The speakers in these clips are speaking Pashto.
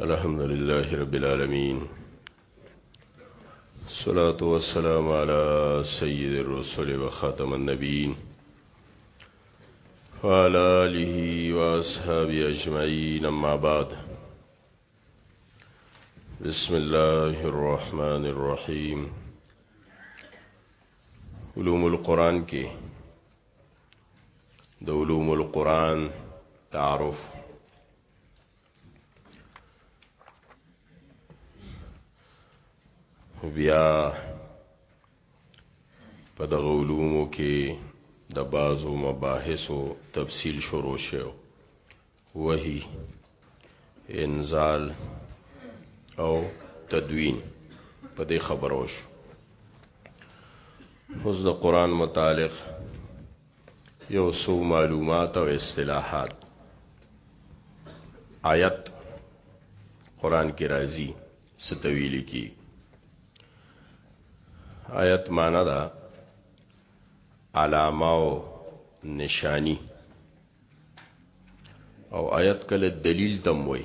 الحمد لله رب العالمين الصلاة والسلام على سيد الرسول وخاتم النبيين وعلى آله وأصحابه أجمعين أما بعد بسم الله الرحمن الرحیم علوم القرآن کې د علوم القرآن تعارف بیا په دغه علومو کې د بعضو مباحثو تفصیل شروع شوه وهي انزال او تدوین په دې خبرو شو اوس د قران متعلق یو څو معلومات او اصطلاحات آیت قران کې راځي ستویل کی آیت معنا دا علامه او نشانی او آیت کله دلیل تم وای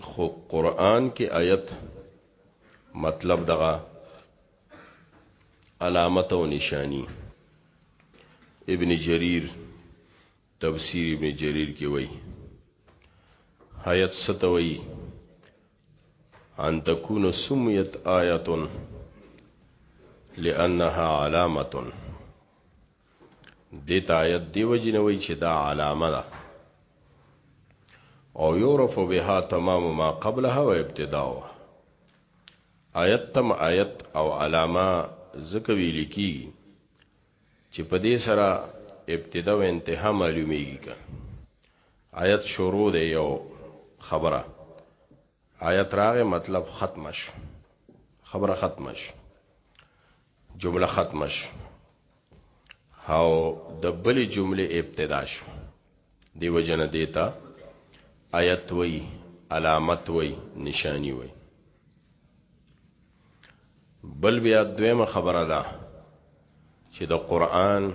خو قران کې آیت مطلب دغه علامت او نشانی ابن جریر تفسیر ابن جریر کې وای آیت ستوي ان تكون سميت آیه لانها علامه دیتا آیت دیو جنوی چې دا علامه ده او یورف بها تمام ما قبلها و ابتداوه آیت تم آیت او علامه ذکر ویل کی چې په دې سره ابتدا او انتها معلومیږي که آیت شروع دی یو خبره آیت راغې مطلب ختمش خبره ختمش جمله ختم شو او د بلې جمله ابتدا شو دی وجنه دیتا آیت وی علامت وی نشانی وی بل بیا دویمه خبره ده چې د قران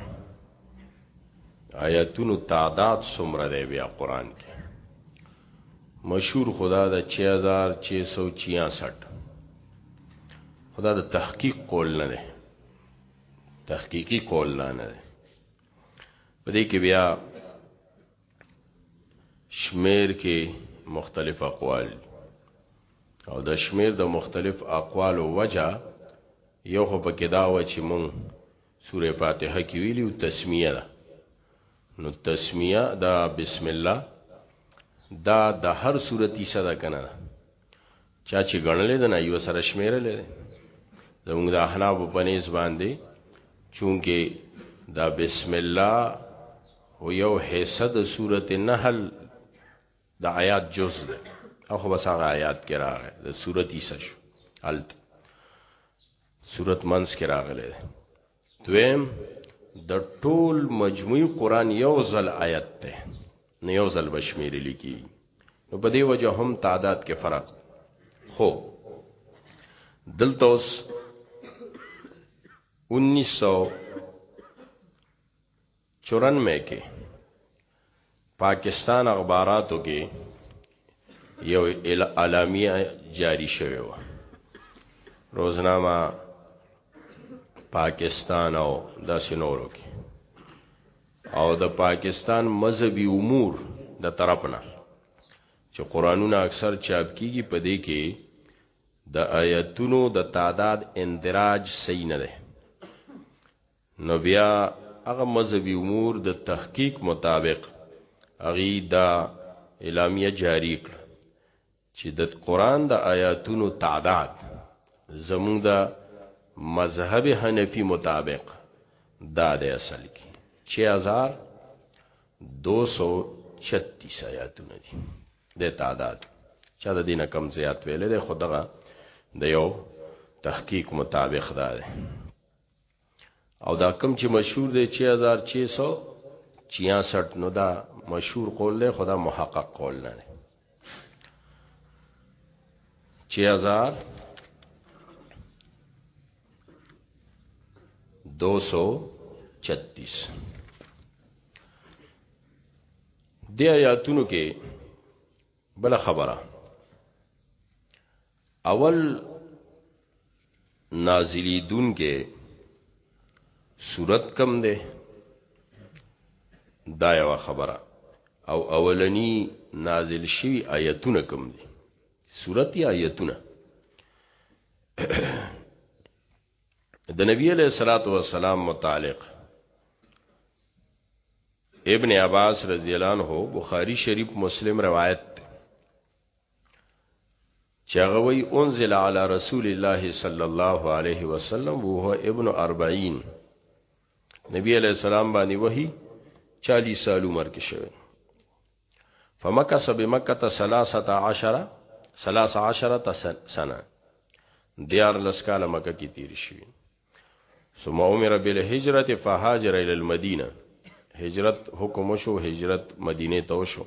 آیاتونو تعداد څومره دی بیا قران کې مشهور خو دا ده چې هزار چې سو چیاسټ خو دا د تحقیق قول نه دی تحقیقي قول دا نه دی په دې کې بیا شمیر کې مختلف اقوال او د شمیر د مختلف اقوالو وجه یو خو پکې دا و چې مونږ سوره فاتحه کې ویلو تسمیه ده نو تسمیه دا بسم الله دا د هر سورتی صدا کنه چا چې غنلې د نه یو سره شمیرلې زموږ د احناب په نس باندې چونکه دا بسم الله هو یو حصہ د سورته نحل د آیات جز ده او خو بس هغه آیات کې راغی د سورتی سش الت سورت منس کې راغلی دی دویم د ټول مجموعي قران یو ځل آیت ته نه یو ځل بشمیر لیکي نو په دې وجه هم تعداد کې فرق خو دلته اوس 1900 چورنمه کې پاکستان اخباراتو کې یو اعلامیه جاری شوه و روزنامه پاکستان او د سينورو کې او د پاکستان مذهبي امور د طرفنا چې قرانونه اکثر چاپ کیږي په دې کې د آیتونو د تعداد اندراج صحیح نه ده نو بیا هغه مذهبي امور د تحقیق مطابق هغوی دا اعلامیه جاري کړه چې د قرآن د آیاتونو تعداد زموږ د مذهب حنفي مطابق دا د اصل کې 6000 236 آیاتونه دي د تعداد چا د دینه کم زیات ویلې ده خدغه د یو تحقیق مطابق ده او دا کم چې مشهور دی 6666 نو دا مشهور قول دی خدا محقق قول نه دی 6000 236 د آیاتونو کې بل خبره اول نازلی دن کې صورت کم ده دا یو خبره او اولنی نازل شوی آیتونه کم دي صورت یا آیتونه د نبی علیہ الصلوۃ والسلام متعلق ابن عباس رضی الله عنه بخاری شریف مسلم روایت چاغوی انزل علی رسول الله صلی الله علیه وسلم وهو ابن 40 نبی علیہ السلام باندې وحی 40 سال عمر کې شوی فمکث بمکة ثلاثة عشر ثلاث عشرة سنة دیارلس کاله مکه کې تیر شوی ثم امر بالهجرت فهاجر الى المدینه هجرت حکم شو هجرت مدینه ته شو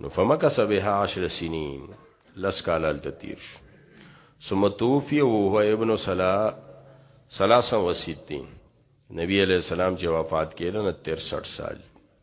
نو فمکث بها 10 سنین لس کاله تل تیر شو ثم توفي وهو ابن سلا سلاسا وسیتین نبی علیہ السلام چې وفات کړي نو 63 سال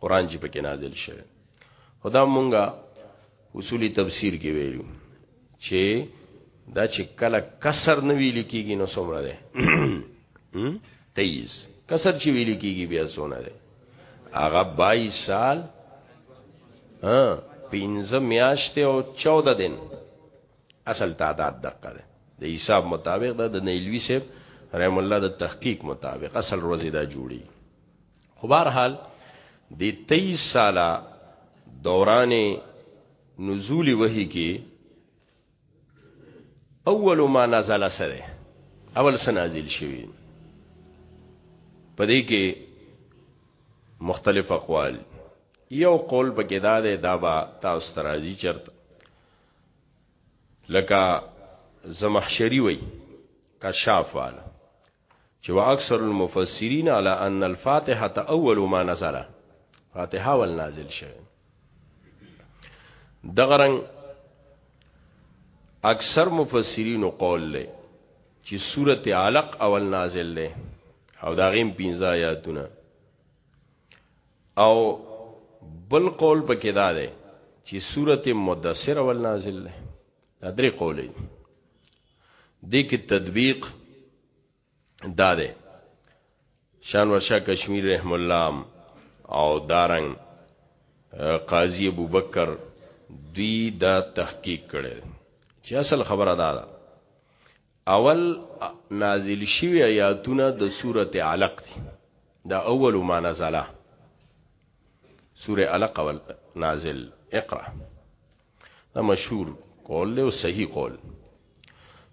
قران چې پکې نازل شوی خدا مونږه اصولی تفسیر کې ویلو چې دا چې کله کسر نه ویل کېږي نو څومره ده تیز کسر چې ویل کېږي بیا څومره ده هغه 22 سال ها پنځه میاشتې او 14 دن اصل تعداد دقه ده د حساب مطابق ده د نیلوی صاحب رحم الله د تحقیق مطابق اصل روزي دا جوړي خو بهر حال د 23 ساله دوران نزول وحی کې اول ما نزل سره اول سنازل شوی پدې کې مختلف اقوال یو قول پکې دا ده دا با تاسو ترازی چرته لکه زمحشری وای کشاف والا چې واکثر المفسرین علی ان الفاتحه اول ما نزل فاتحه ول نازل شوه دغرنګ اکثر مفسرین قول له چې سوره علق اول نازل له او دا غیم پینځه آیاتونه او بل قول پکې دا ده چې سوره مدثر اول نازل له دا درې قولې دې کې تطبیق دا دی شان ورشا کشمیر رحم الله او دارنګ قاضی ابوبکر دوی دا تحقیق کړي چې اصل خبره دا ده اول نازل شوی آیاتونه د سورته علق دي دا اول ما نزله سوره علق اول نازل اقرا دا مشهور قول دی او صحیح قول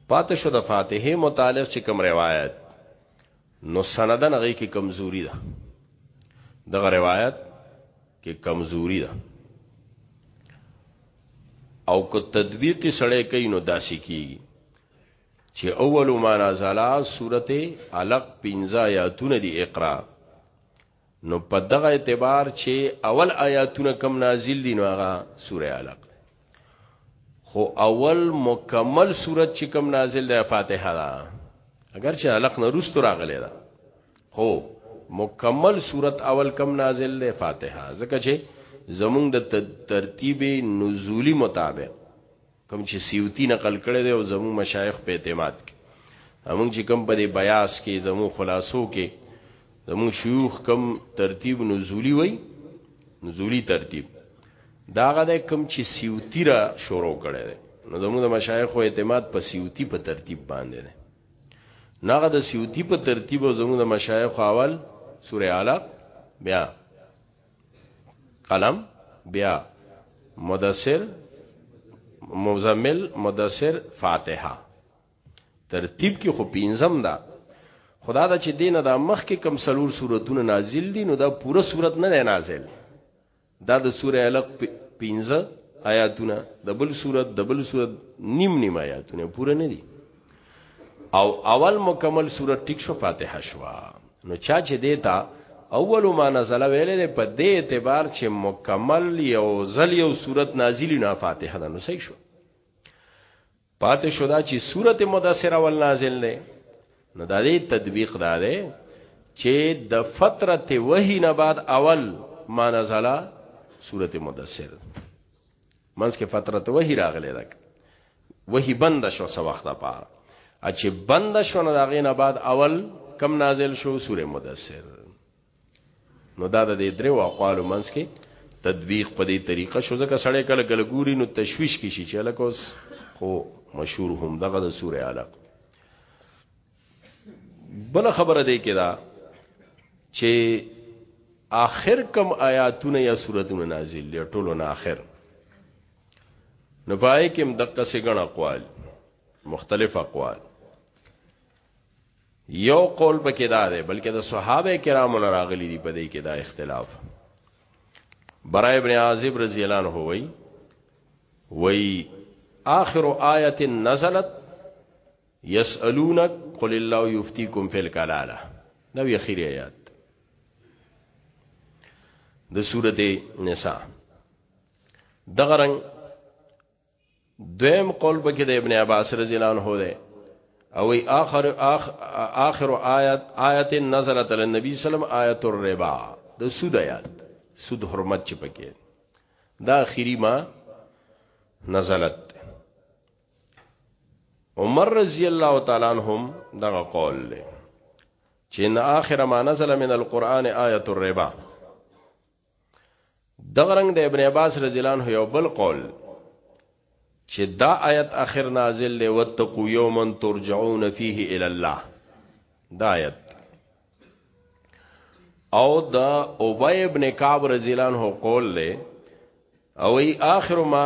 پاتې شو د فاتحه متعلق چې کوم روایت نو سندن هغه کې کمزوري ده دغه روایت کې کمزوري ده او کو تدبیقی سړی کوي نو داسې کیږي چې اول ما نازلا سورته علق 15 آیاتونه دی اقرا نو په دغه اعتبار چې اول آیاتونه کم نازل دي نو هغه سوره علق ده خو اول مکمل صورت چې کم نازل ده فاتحه ده اگر چې علق نه رست راغلی ده هو مکمل صورت اول کم نازل ده فاتحه ځکه چې زمونږ د ترتیب نزولی مطابق کوم چې سیوتی نقل کړی دی او زمو مشایخ په اعتماد کې همون چې کوم په دې بیاس کې زمو خلاصو کې زمو شیوخ کم ترتیب نزولی وای نزولی ترتیب داغه د کم چې سیوتی را شروع کړي دي نو زموږ د مشایخ او اعتماد په سیوتی په ترتیب باندې دي ناغه د سیوتی په ترتیب او زموږ د مشایخ اول سوره اعلی بیا قلم بیا مدثر مزمل مدثر فاتحه ترتیب کې خو پینځم ده خدا دا چې دینه دا مخ کې کم سلور صورتونه نازل دي نو دا پوره صورت نه دی نازل دا د سوره علق پینځه آیاتونه د بل صورت د بل صورت نیم نیم آیاتونه پوره نه دي او اول مکمل صورت ټیک شو فاتحه شو نو چا چې دیتا اول ما نزل ویلې په دې اعتبار چې مکمل یو ځل یو صورت نازلی نه فاتحه ده نو صحیح شو پاتې شو دا چې صورت مدثر اول نازل نه نو دا دې تطبیق دا ده چې د فترت وحی نه بعد اول ما نزل صورت مدثر منځ کې فترت وحی راغلی ده وحی بند شو څه وخت لپاره چې بند شو نو دا غینه بعد اول کم نازل شو سوره مدثر نو دا د دې درو اقوال منځ کې تدویق په دې طریقه شو ځکه سړی کله کله ګوري نو تشویش کې شي چې لکه اوس خو مشهور هم دغه د سوره علق بل خبره دی کې دا چې آخر کم آیاتونه یا سورتونه نازل دي ټولو نه آخر نو پای کې هم دقه سګن اقوال مختلف اقوال یو قول پکې دا دی بلکې د صحابه کرامو نه راغلي دي په دې کې دا اختلاف برای ابن عازب رضی الله عنه وای وای آخر آیه نزلت یسألونک قل الله یفتیکم فی الکلاله دا وی اخیری آیات د سورته نساء دغه رنگ دویم قول بکې د ابن عباس رضی الله عنه ده او ای اخر اخ اخر آیات آیت نزلت علی النبی صلی الله علیه وسلم آیت الربا د سود آیات سود حرمت چې پکې دا اخیری ما نزلت عمر رضی الله تعالی عنهم دغه قول له چې ان اخر ما نزل من القران آیه الربا دغه رنگ د ابن عباس رضی الله عنه یو بل قول چې دا آیت اخر نازل له وتقو یوما ترجعون فیه الی الله دا آیت او دا ابی ابن کعب رضی الله عنه قول له او ای اخر ما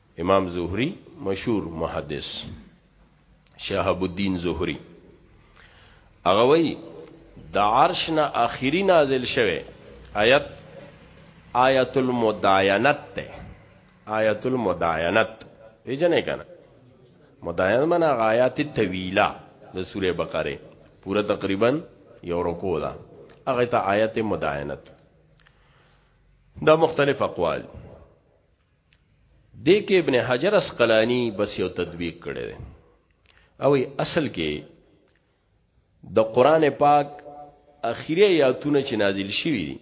امام زهری مشهور محدث شهاب الدین زهری هغه وی د عرش نه اخیری نازل شوه آیت آیت المداینت ته آیت المداینت پیژنې کنه مداینت معنا آیات طویله د سوره بقره پورا تقریبا یو رکو ده هغه ته آیت مداینت دا مختلف اقوال دې کې ابن حجر اسقلانی بس یو تدویق کړی دی او اصل کې د قران پاک اخیری آیاتونه چې نازل شوي دي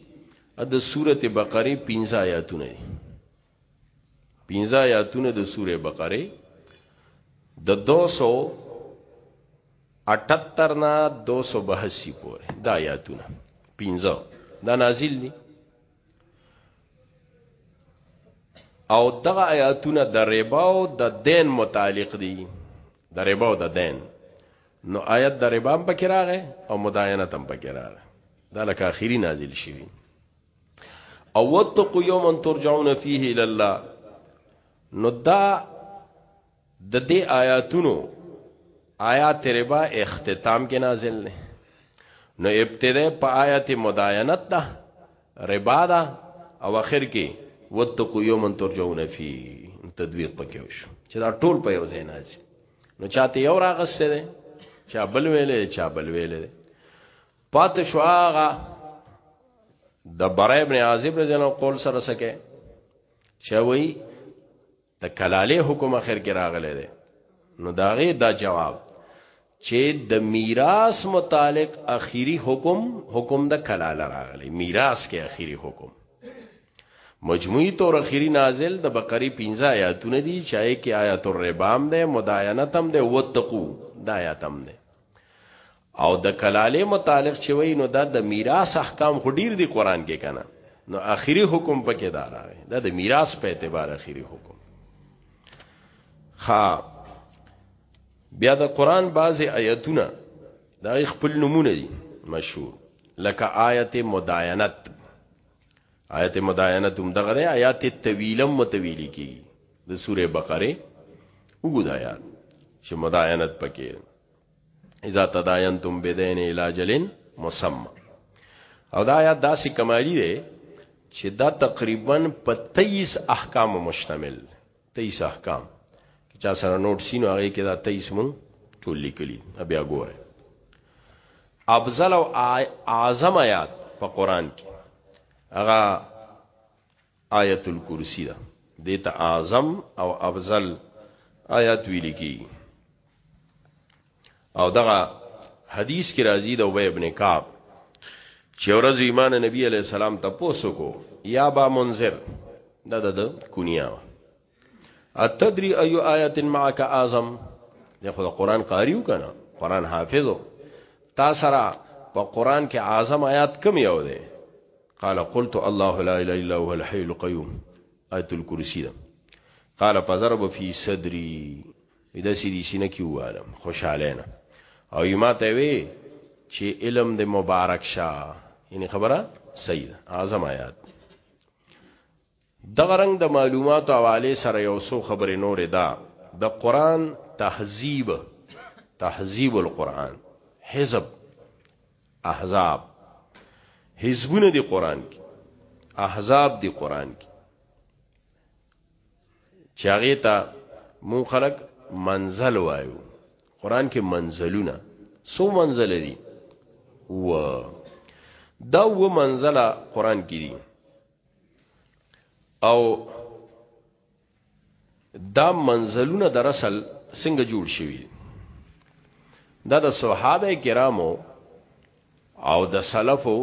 د سورته بقره 15 آیاتونه دي 15 آیاتونه د سوره بقره د 278 نه 282 پورې دا آیاتونه 15 دا نازل دي او دغه آیاتونه د ربا او د دین متعلق دي د ربا او د دین نو آیت د ربا هم پکې راغی او مداینه هم پکې راغی دا لکه اخیری نازل شوی او وتقوا یوما ترجعون فیه الی الله نو دا د دې آیاتونو آیات ربا اختتام کې نازل نه نو ابتدا په آیات مداینت ده ربا ده او اخر کې وتقو یوم ترجون فی تدویق پکې وشو چې دا ټول په یو ځای نازل نو چاته یو راغسته ده چا بل ویلې چا بل ویلې پات شو هغه د برای ابن عازب رضی الله قول سره سکه چې وای د کلاله حکم اخر کې راغلی دی نو داغه دا جواب چې د میراث متعلق اخیری حکم حکم د کلاله راغلی میراث کې اخیری حکم مجموعی طور اخیری نازل د بقری 15 آیاتونه دي چې کې آیات الربام ده مداینتم ده وتقو د آیاتم ده او د کلاله متعلق چې وای نو دا د میراث احکام خو ډیر دی قران کې کنه نو اخیری حکم پکې دا راغی دا د میراث په اعتبار اخیری حکم ها بیا د قران بعضی آیتونه دا خپل نمونه دي مشهور لکه آیت مداینت آیت مداینت هم دغه آیات طویلم متویلی کی د سوره بقره وګورئ آیات چې مداینت پکې اذا تداینتم بدین الاجلن مسمى او دا آیات داسې کمالی دی چې دا تقریبا په 23 احکام مشتمل 23 احکام چې چا سره نوٹ سینو هغه کې دا 23 مون ټول لیکلي بیا ګوره افضل او اعظم آیات په قران کې هغه آیت الکرسی ده دې ته اعظم او افضل آیات ویل کی او دغه حدیث کې راځي د ابی ابن کعب چې ورځ ایمان نبی علی السلام ته پوسو کو یا با منذر دا د کنیا اتدری ایو آیت معک اعظم د خدای قران قاریو کنه قران حافظو تا سره په قران کې اعظم آیات کم یو دی قال قلت الله لا اله الا هو الحي القيوم آیت الکرسی ده قال فضرب فی صدری ادا سیدی سینه کی واله خوشاله نه او یما ته وی چې علم د مبارک شاه یعنی خبره صحیح ده اعظم آیات دغه رنګ د معلوماتو حوالې سره یو څو خبرې نورې دا د قرآن تهذیب تهذیب القرآن حزب احزاب حزبونه دی قرآن کې احزاب دی قرآن کې چاغې ته مون خلق منزل وایو قرآن کې منزلونه سو منزل دي و دا و منزله قرآن کې دي او دا منزلونه در اصل څنګه جوړ شوي دا د صحابه کرامو او د سلفو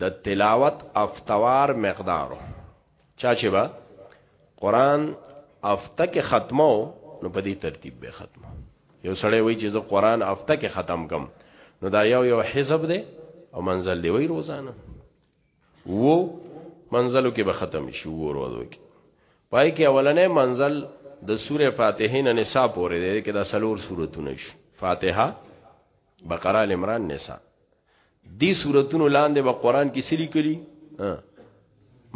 د تلاوت افتوار مقدارو چا چې با قران افته کې ختمو نو په دې ترتیب به ختمو یو سړی وایي چې زه قران افته کې ختم کم نو دا یو یو حزب دی او منزل دی وی روزانه وو منزلو کې به ختم شي وو ورځو کې پای کې اولنې منزل د سوره فاتحه نه نساء پورې دی کې دا سلور سورتونه شي فاتحه بقره ال عمران نساء دی سورتونو لاندې به قران کې سلی کړي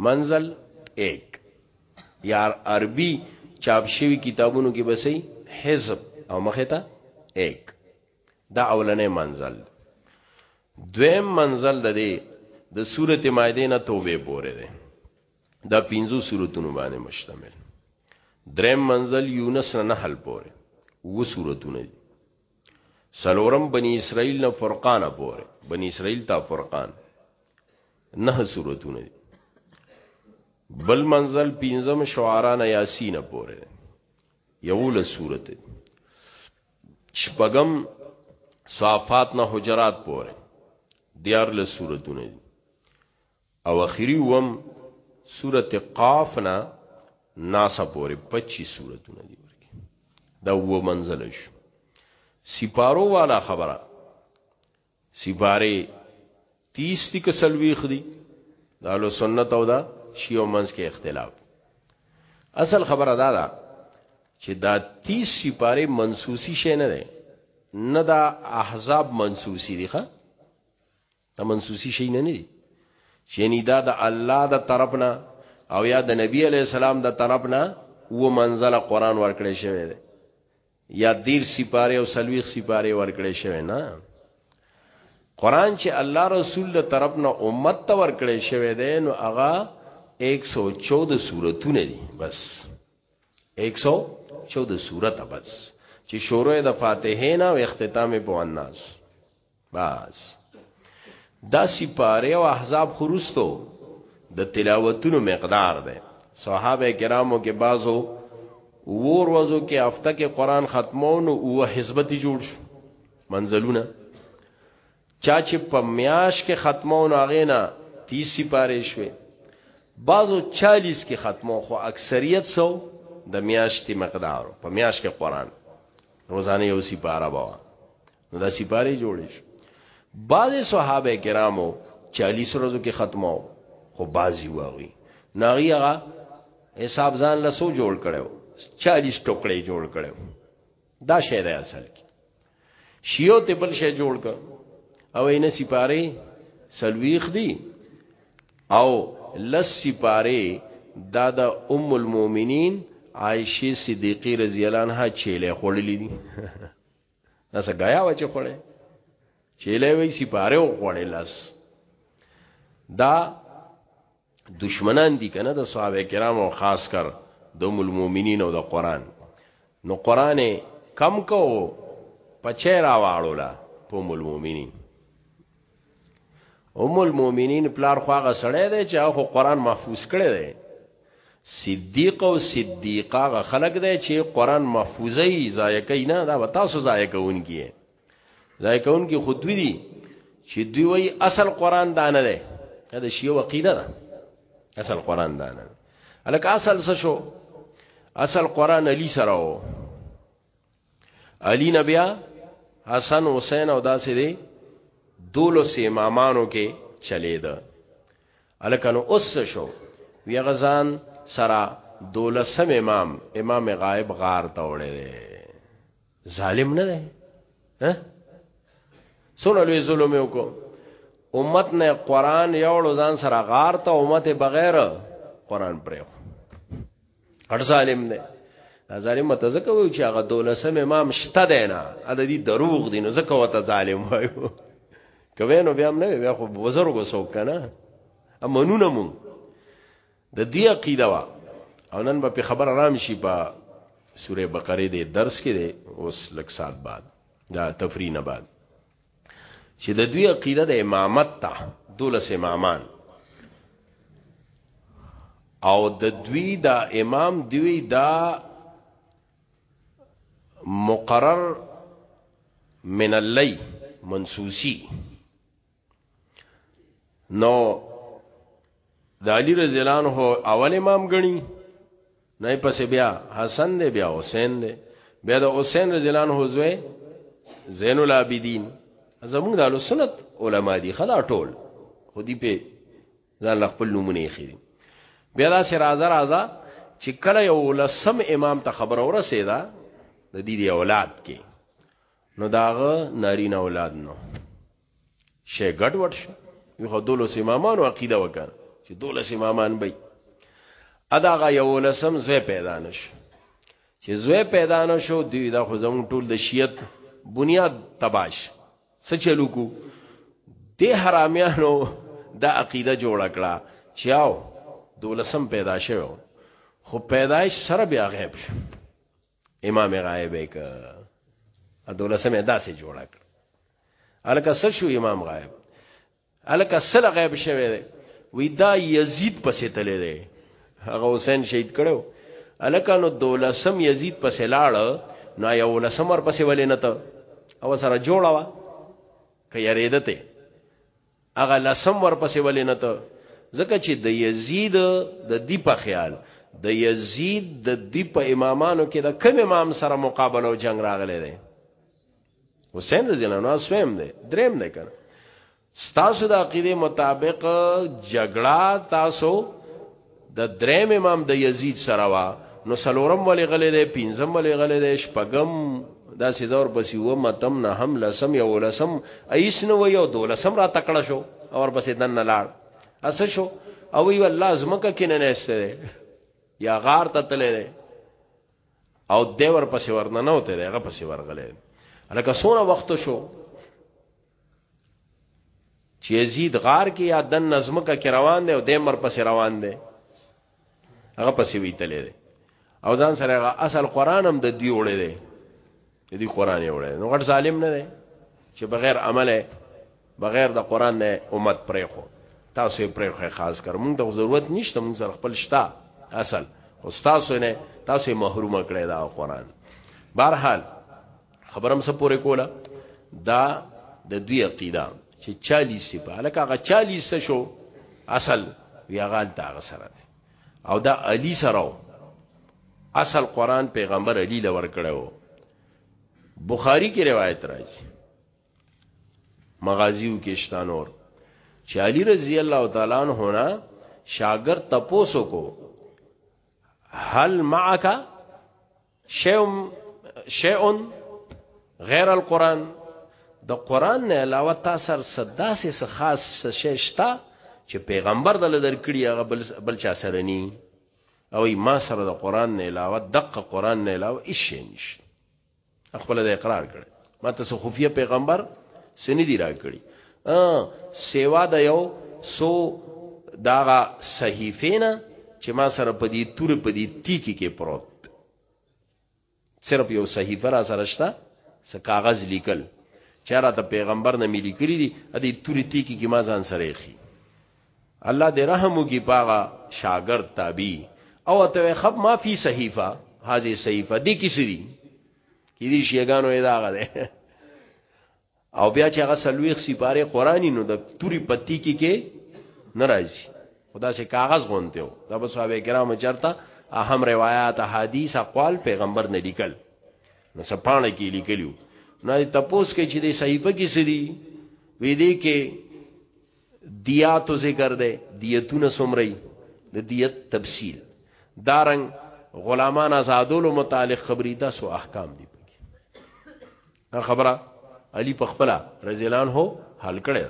منزل 1 یار عربي چاپ شوی کتابونو کې بسې حزب او مخه ته 1 دا اولنې منزل دویم منزل د دې د سورته مائده نه توبه پورې ده دا پنځو سورتونو باندې مشتمل دریم منزل یونس نه نحل پورې و سورتونه دي سلورم بنی اسرائیل نه فرقان پورې بنی اسرائیل تا فرقان نه سورتونه دي بل منزل پنځم شعران یاسین پورې یوله سورته دي شپغم صافات نه حجرات پورې دیار له سورتونه دي او اخیری وم سورت قاف نه ناسا پورې 25 سورتونه دي ورکه دا و منزل شو سپارو والا خبره سیباره 30 دي که سلويخ دي د اهل سنت او دا شیعو منځ کې اختلاف اصل خبره دا ده چې دا 30 سپاره منسوسی شې نه ده نه دا احزاب منسوسی دي ښا دا منسوسی شې نه نه دي چې یعنی دا د الله د طرف نه او یا د نبی علی السلام د طرف نه و منزله قران ورکړې شوی دی یا دیر سپاره او سلویخ سپاره ورکړې شوی نه قران چې الله رسول له طرف نه امت ته ورکړې شوی دی نو هغه 114 سورتونه دي بس 114 سورته بس چې شروع د فاتحه نه او اختتام په الناس بس دا سپاره او احزاب خروستو د تلاوتونو مقدار ده صحابه کرامو کې بازو وور وزو کې هفته کې قران ختمون او حزبتي جوړ شو منزلونه چا چې په میاش کې ختمون هغه نه 30 سپاره شوي بازو 40 کې ختمو خو اکثریت سو د میاشتې مقدار په میاش کې قران روزانه یو سپاره بوا نو دا سپاره جوړې شو بعض صحابه کرامو 40 ورځو کې ختمو خو بعضی واوی ناغي هغه حساب ځان لسو جوړ کړو 40 ټوکړې جوړ کړو دا شی دی اصل کې شیو ته بل شی جوړ ک او اینه سپاره سلويخ دی او لس سپاره دا د ام المؤمنین عائشه صدیقه رضی الله عنها چيله خړلې دي دا څه غیا و چې خوړې چې لوي سپاره و خوړې لاس دا دشمنان دي کنه د صحابه کرامو خاص کر د ام المؤمنین او د قران نو قران کم کو پچې راواړو لا په ام المؤمنین ام المؤمنین پلار خو هغه سړی دی چې هغه قرآن محفوظ کړی دی صدیق او صدیقه هغه خلق دی چې قرآن محفوظه یې ضایع کوي نه دا به تاسو ضایع کوونکی یې ضایع کوونکی خود دوی دي چې دوی وایي اصل قرآن دا نه دی دا شیو عقیده ده اصل قرآن دا نه الکه اصل څه شو اصل قرآن علی سره وو علی نبیا حسن حسین او داسې دی دولو سه امامانو کې چلے ده الکنو اوس شو وی غزان سرا دولسم امام امام غائب غار ته وړي دي ظالم نه ده ها سونه لوی ظلم یو کو امت نه قران یو ځان سره غار ته امت بغیر قران پرې هر ظالم نه ظالم ته ځکه وایو چې هغه دولسم امام شته دی نه عددي دروغ دي نو ځکه وته ظالم وایو کوي نو بیا هم نه بیا خو بزرګو څوک کنه امنونه مون د دې عقیده وا او نن به خبر آرام شي په سوره بقره دې درس کې دې اوس لک سات بعد دا تفرینه بعد چې د دوی عقیده د امامت ته دولس امامان او د دوی دا امام دوی دا مقرر من الليل منسوسی نو د علی رضی الله عنه اول امام غنی نه پسې بیا حسن دی بیا حسین دی بیا د حسین رضی الله عنه زوی زین العابدین زموږ د سنت علما دي خدا ټول خو دی په ځان خپل نمونه یې خېدي بیا دا سر راځه راځه چې کله یو لسم امام ته خبر اورسېدا د دې دی اولاد کې نو داغه نارینه اولاد نو شی ګډ وډ شو یو خو دولس امامانو عقیده وکړه چې دولس امامان به ادا غا یو لسم زوی پیدا نش چې زوی پیدا نشو دی دا خو زمون ټول د شیعت بنیاد تباش سچلو کو د حرامیانو دا عقیده جوړ کړه چاو دولسم پیدا شوو خو پیدایش سره بیا غیب شو امام غایب یک ادوله سمه داسې جوړ کړ الکه څه شو امام غایب الکه سره غیب شوی دی وی دا یزید پسې تللی دی هغه حسین شهید کړو الکه نو دولسم یزید پسې لاړ نو یو لسمر پسې ولې نه ته او سره جوړا وا کيریدته هغه لسم ورپسې ولې نه ته ځکه چې د یزید د دی په خیال د یزید د دی په امامانو کې د کوم امام سره مقابله او جنگ راغلی دی حسین رضی الله عنه سویم دی دریم دی کنه ستاسو د عقیده مطابق جګړه تاسو د دریم امام د یزید سره وا نو سلورم ولې غلې ده پنځم ولې غلې ده شپږم دا سزا ور پسې و متم نه هم لسم یو لسم ایس نو یو دولسم را تکړه شو اور پسې دن نه لاړ اس شو او وی الله زمکه کې نه نهسته یا غار ته تللی او دی ور پسې ورننه وته دی هغه پسې ورغلی لکه سونه وخت شو چې یزید غار کې یا دن نظمکه کې روان دی او د مر پس روان دی هغه پسې وی تللی دی او ځان سره هغه اصل قران هم د دی وړي دی د دی قران یې وړي نو غټ ظالم نه دی چې بغیر عمل بغیر د قران نه امت پرې خو تاسو یې پرې خو خاص کر موږ د ضرورت نشته موږ سره خپل شتا اصل خو تاسو نه تاسو محروم کړی دا قران بهرحال خبرم سره پورې کوله دا د دوی عقیده چې 40 سی په لکه هغه 40 شو اصل ویا غال تا هغه سره دی او دا علی سره اصل قران پیغمبر علی لور کړو بخاری کی روایت راځي مغازیو کې شتانور چې علی رضی الله تعالی عنہ نه شاګر تپوسو کو هل معک شیوم شیئون غیر القرآن د قرآن نه علاوه تا سر صداسې څه خاص څه شی شته چې پیغمبر دل درکړي هغه بل بل چا سره ني او ما سره د قرآن نه علاوه دقه قرآن نه علاوه هیڅ شی نشته خپل د اقرار کړي ما ته سو خفیه پیغمبر سنې دی راکړي ا سیوا د یو سو داغه صحیفه نه چې ما سره په دې تور په دې تیکی کې پروت صرف یو صحیفه را سره شته س کاغذ لیکل چاره ته پیغمبر نه ملي کړی دي ا دې تور تیکی کې ما ځان سره خي الله دې رحم وکي پاغه شاګرد تابع او ته خب ما فی صحیفه هاذه صحیفه دې کې سری کې دي شیګانو یې داغه ده او بیا چې هغه سلويخ سپاره قرآنی نو د توري پتی کې کې ناراضي خدا سي کاغذ غونته و دا بس صاحب کرام چرتا اهم روایت احادیث اقوال پیغمبر نه لیکل نو سپانه کې لیکلیو نو تپوس کې چې د صحیفه کې سړي وې دې کې دیاتو ذکر ده دیتونه سمري د دیت تفصیل دارنګ غلامان آزادولو متعلق خبرې دا سو احکام دي پکې خبره علی پخپلا رضی الله عنه حل کړي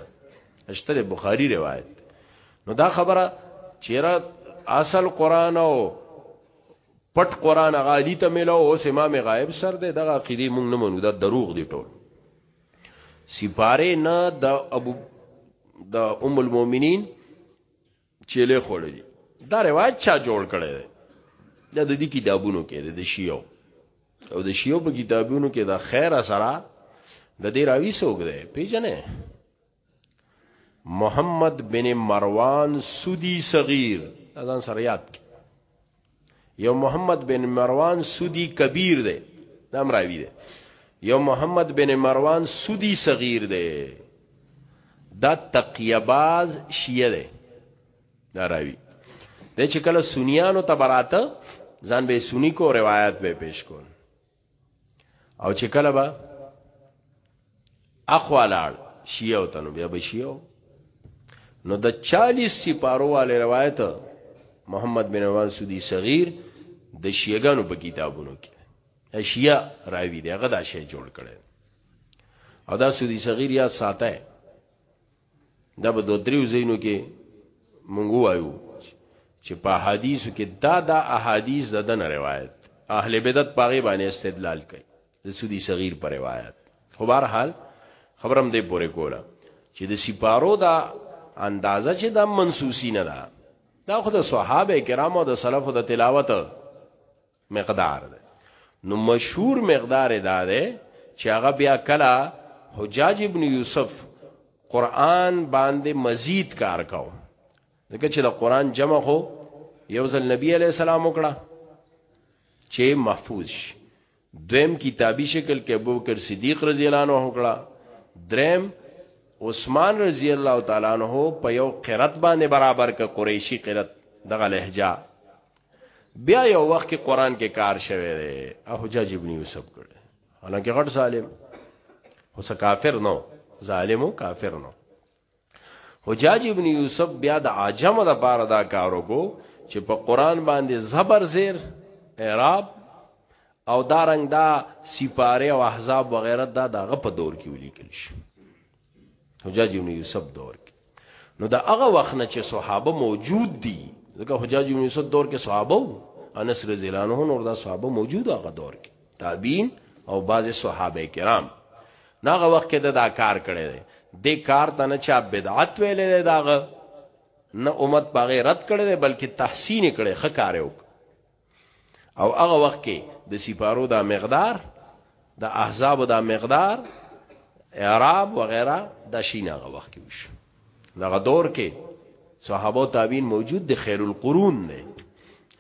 اشتره بخاری روایت نو دا خبره چیرې اصل قران او پټ قران غالی ته ملو او امام غائب سر دی دغه عقیده مونږ نه منو دا دروغ دی ټول سپاره نه د ابو د ام المؤمنین چيله خړلې دا رواج چا جوړ کړی دی دا د دې کتابونو کې دی د شیعو او د شیعو په کتابونو کې دا خیر سره د دې راوي سوګ دی پیژنې محمد بن مروان سودی صغیر ازان سره یاد کی یو محمد بن مروان سودی کبیر دی دا مراوی دی یو محمد بن مروان سودی صغیر دی دا تقیباز شیعه دی دا راوی د چې کله سنیانو ته براته ځان به سنی کو روایت به پیش کول او چې کله به اخوالاړ شیعه او تنو بیا به شیعه نو د 40 سپارو والے روایت محمد بن روان سودی صغیر د شیعاګانو په کتابونو کې اشیاء راوی دی هغه دا شی جوړ کړي او دا سودی صغیر یا ساته دا به دو دریو زینو کې مونږ وایو چې په حدیثو کې دا دا احادیث د دن روایت اهل بدعت پاغه باندې استدلال کوي د سودی صغیر پر روایت خو بهر حال خبرم دې پوره کوله چې د سپارو دا اندازه چې دا منسوسی نه ده دا خو د صحابه کرامو د سلفو د تلاوت مقدار ده نو مشهور مقدار دا ده چې هغه بیا کلا حجاج ابن یوسف قران باندې مزید کار کاو دغه چې د قران جمع خو یو ځل نبی علی السلام وکړه چې محفوظ شي دویم کتابی شکل کې ابوبکر صدیق رضی الله عنه وکړه دریم عثمان رضی الله تعالی عنہ په یو قرت باندې برابر ک قریشی قرت دغه لهجه بیا یو وخت کې قران کې کار شوی دی او حجاج ابن یوسف کړ حالانکه غټ ظالم خو کافر نو ظالم او کافر نو حجاج ابن یوسف بیا د عجم د پاره دا کار وکړو چې په قران باندې زبر زیر اعراب او دارنګ دا سپاره او احزاب وغیرہ دا دغه په دور کې ولیکل شي حجاج بن یوسف دور کې نو دا هغه وخت نه چې صحابه موجود دي ځکه حجاج بن یوسف دور کې صحابه وو انس رضی الله عنه نور دا صحابه موجود هغه دور کې تابعین او بعض صحابه کرام ناغه وخت کې دا کار کړی دی د کار ته نه چا بدعت ویلې دی داغه نه امت باغې رد کړی دی بلکې تحسین کړي خکاره وک او هغه وخت کې د سپارو دا مقدار د احزاب دا مقدار اعراب وغیرہ د شین هغه وخت کې وشو دغه دور کې صحابه تابعین موجود د خیر القرون نه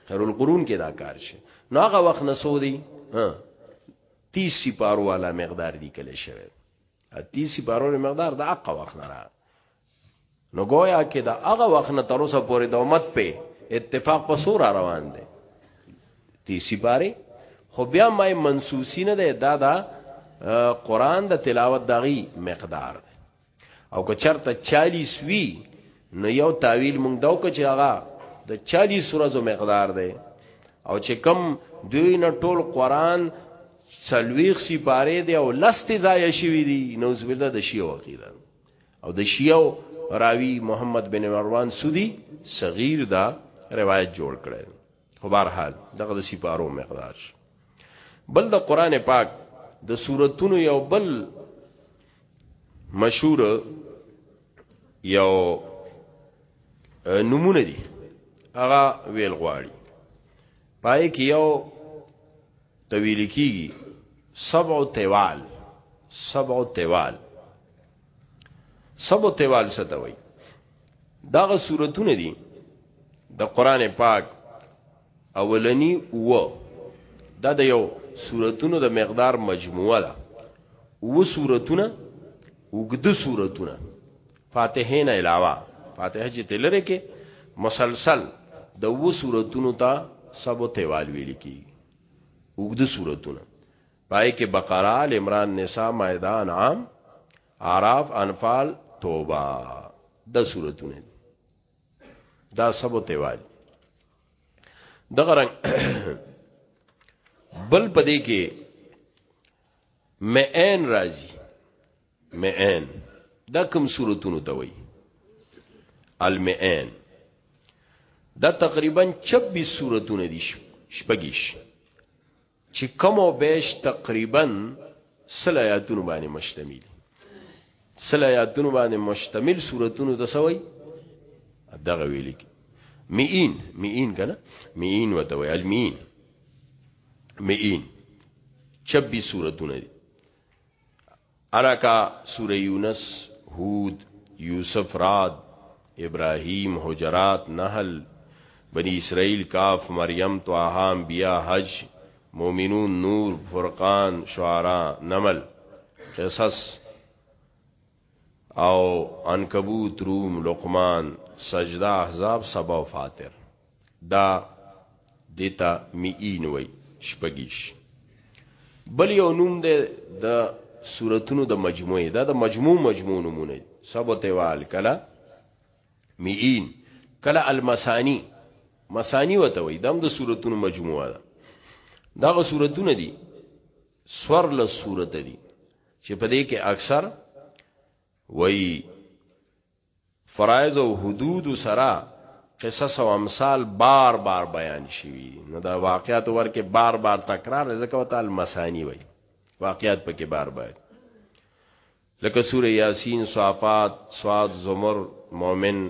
خیر القرون کې دا کار شي نو هغه وخت نسو دی ها 30 سپارو والا مقدار دی کله شوی 30 سپارو مقدار د اقا وخت نه را نو گویا کې دا هغه وخت نه تر اوسه پورې د امت په اتفاق په سور روان دي تیسی باره خو بیا مې منسوسی نه ده دا دا قران د تلاوت دغی مقدار ده او که چرته 40 وی نو یو تعویل مونږ داو که چې هغه د 40 ورځو مقدار ده او چې کم دوی نه ټول قران سلویخ سی پاره دی او لست ځای شوی دی نوز بالله د شی وقیدان او د شیعو راوی محمد بن مروان سودی صغیر دا روایت جوړ کړي خو بهر حال دغه د سپارو مقدار شي بل د قران پاک د سوراتونو یو بل مشهور یو نمونه دي هغه ویل غواړي پای کې یو ته ویل کیږي سبع طوال سبع طوال سبع طوال څه ته وایي داغه صورتونه دي د قران پاک اولنی او دا د یو صورتونو د مقدار مجموعه ده او صورتونه وګد صورتونه فاتحین علاوه فاتحه چې تلره کې مسلسل د وو سوراتونو ته سبو تیوال ویل کی وګد سوراتونه پای کې بقره ال عمران نساء مائده انعام اعراف انفال توبه د سوراتونه دا سبو تیوال دغه رنگ بل پدې کې مې عین راځي مئن دا کوم صورتونو ته وای المئن دا تقریبا 26 صورتونه دي شپږیش چې کوم او بهش تقریبا سلایاتونو باندې مشتمل سلایاتونو باندې مشتمل صورتونو ته سوي دغه ویل کی مئین مئین کنه مئین وته وی المین مئین 26 صورتونه دي الکه سوره یونس هود یوسف راد ابراهیم حجرات نحل بنی اسرائیل کاف مریم طه انبیاء حج مومنون نور فرقان شعراء نمل قصص او عنکبوت روم لقمان سجده احزاب سبا او فاتر دا دیتا میین وی شپگیش بل یو نوم ده د سورتونو د مجموعه دا د مجموع مجموع نمونه سبا تیوال کلا میین کلا المسانی مسانی وته وی دم د سورتونو مجموعه ده دغه سورتونه دي سور له سورته دي چې په دې کې اکثر وای فرایض او حدود سره قصص او امثال بار بار بیان شوی نو دا واقعیات ورکه بار بار تکرار ځکه وته المسانی وای واقعیات پکې بار بار لکه سوره یاسین صافات صاد زمر مومن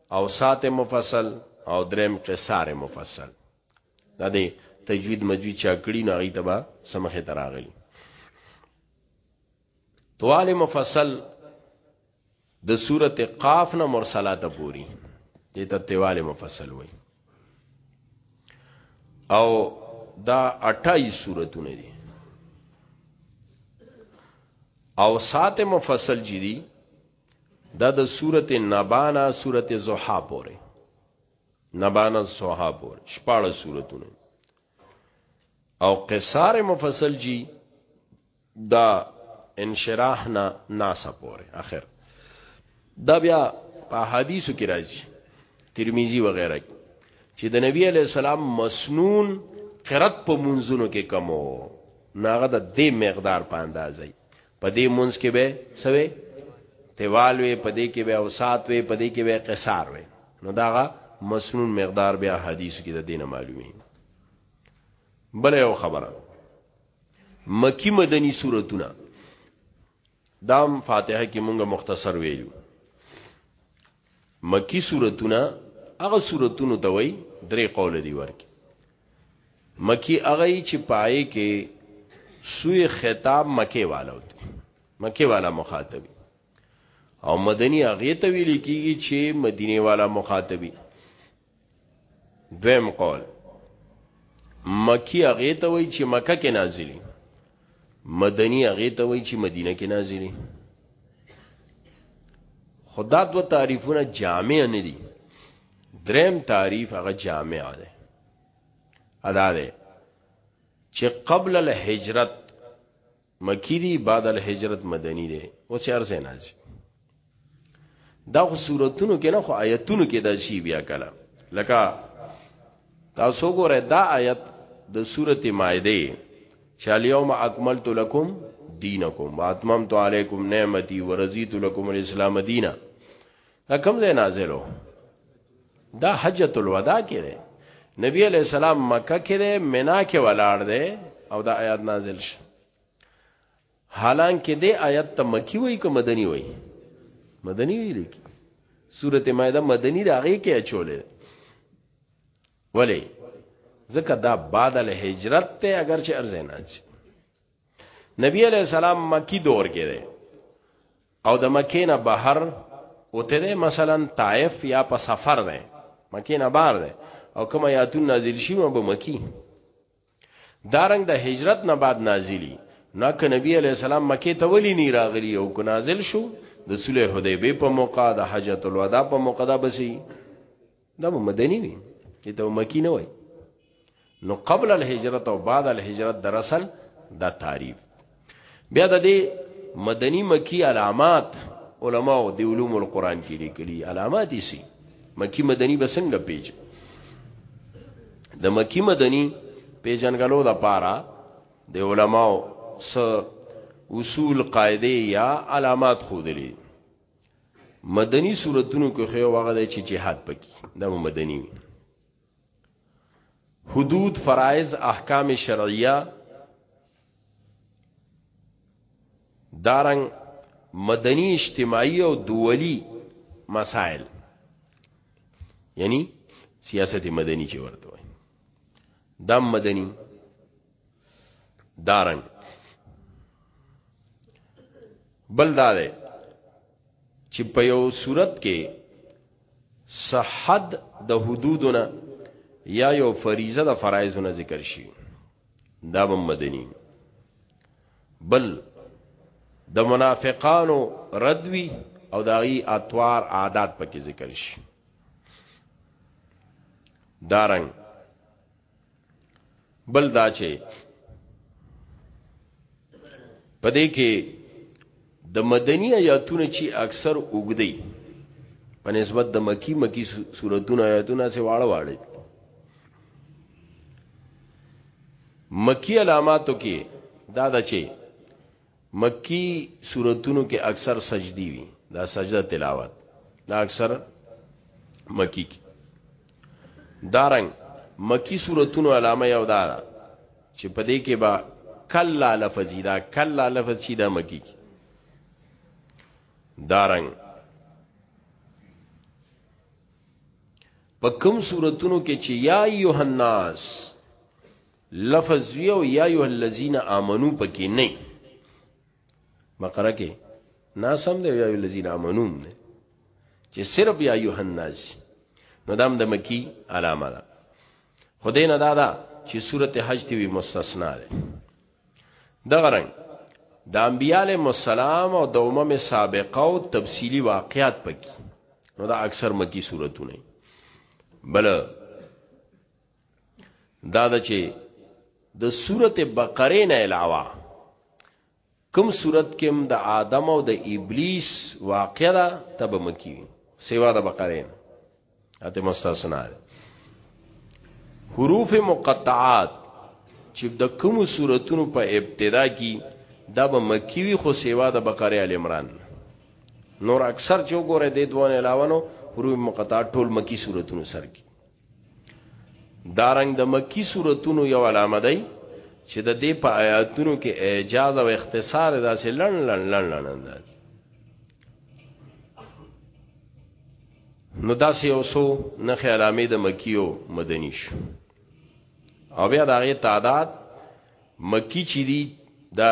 اوسات مفصل او دریم قصار مفصل دا دی تجوید مجوید چا کړی نه غي تبا سمخه تراغلی طوال مفصل د سورته قاف نه مرسلات پوری دې ته طوال مفصل وای او دا 28 سورتونه دي او سات مفصل جدي دا د سورت نبانا سورت زحا پوری نبانا زحا پوری شپاڑا سورتونه او قصار مفصل جی دا انشراح نا ناسا پوری اخر دا بیا په حدیثو کې راځي ترمذی وغیرہ کې چې د نبی علی السلام مسنون قرت په منځونو کې کمو ناغه د دې مقدار په اندازې په دې مونږ کې به سوي تیوال وي په دې کې به اوسات وي په دې کې به قصار وي نو داغه مسنون مقدار بیا حدیث کې د دینه معلومي بل یو خبره مکی مدنی سورتونه دام فاتحه کې مونږه مختصر ویلو مکی سورتونه هغه سورتونو ته وای درې قول دی ورکی مکی هغه چې پائے کې سوی خطاب مکه والا وته مکه والا مخاطبي او مدني هغه ته ویل کیږي چې مدینه والا مخاطبي دویم قول مکی هغه ته وای چې مکه کې نازلی مدنی هغه ته وای چې مدینه کې نازلی خدا دو تعریفونه جامع نه دي دریم تعریف هغه جامع ده ادا ده چې قبل الهجرت مکی دی بعد الهجرت مدنی دی او چې ارزه نازي دا خو صورتونو کې نه خو آیتونو کې دا شی بیا کله لکه تاسو ګوره دا آیت د سورته مائده چې الیوم اکملت لکم دینکم واتممت علیکم نعمتي ورضیت لکم الاسلام دینا دا کوم ځای نازلو دا حجۃ الوداع کې دی نبی علیہ السلام مکه کې دی مینا کې ولاړ دی او دا آیات نازل شي حالانکه دې آیت ته مکی وای که مدنی وای مدنی وی لیکي سورته مائده مدنی دا غي کې اچولې ولی ځکه دا بعد له هجرت ته اگر چې ارزه نه نبی علیہ السلام مکی دور کې دی او د مکې نه بهر اوته دی مثلا طائف یا په سفر دی مکې نه بهر دی او کوم آیاتون نازل شي به مکی دارنګ د دا هجرت نه بعد نازلی نو که نبی علی السلام مکې ته ولی نه راغلی او کو نازل شو د صلح حدیبی په موقع د حجۃ الوداع په موقع دا بسی دا به مدنی وي دا به مکی نه وي نو قبل الهجرت او بعد الهجرت در اصل دا تعریف بیا د دې مدنی مکی علامات علما او د علوم القرآن کې لیکلي علامات یې سي مکی مدنی بسنګ پیج د مکی مدنی پیجنګلو د پاره د علماو س اصول قاعده یا علامات خودلی مدنی صورتونو کې خو هغه دی چې جهاد پکې دا مدنی وي حدود فرایض احکام شرعیه دارنګ مدنی اجتماعي او دولی مسائل یعنی سیاست مدنی چې ورته وایي دا مدنی دارنګ بل دا دی چې په یو صورت کې صحد د حدودونه یا یو فریضه د فرایزونه ذکر شي دا به مدني بل د منافقانو ردوی او داغي اطوار عادات پکې ذکر شي دارنګ بل دا چې پدې کې د مدنی آیاتونه چې اکثر وګدي په نسبت د مکی مکی سوراتونو آیاتونه سه واړه واړه مکی علاماتو کې دا د چې مکی سورتونو کې اکثر سجدی وي دا سجده تلاوت دا اکثر مکی کی دارنګ مکی سورتونو علامه یو دا ده چې په دې کې با کلا لفظ دا کلا لفظ چې دا مکی کی دارنګ په کوم سورتونو کې چې یا ایه الناس لفظ وی او یا ایه الذین آمنو پکې نه بقره کې ناسم دی یا ایه الذین آمنو نه چې صرف یا ایه الناس نو دام د مکی علامه ده خدای نه دادا چې سورته حج دی مستثنا ده دغه رنګ د انبیاله مسالم او د امم سابقه او تفصیلی واقعات پکې نو دا اکثر مکی صورتونه بل دا د چې د سورته بقره نه علاوه کوم صورت کې د آدم او د ابلیس واقعه ده تب مکی سیوا د بقره نه اته مستثنا حروف مقطعات چې د کوم صورتونو په ابتدا کې دا به مکی وي خو سیوا د بقره ال عمران نور اکثر چې وګوره د دوه علاوه نو حروف مقطعات ټول مکی صورتونو سر کې دارنګ د مکی صورتونو یو علامه دی چې د دې په آیاتونو کې اعجاز او اختصار داسې لړن لړن لړن لړن انداز نو داسې اوسو نه خیالامې د مکیو مدنی شو او بیا د هغه تعداد مکی چې دی دا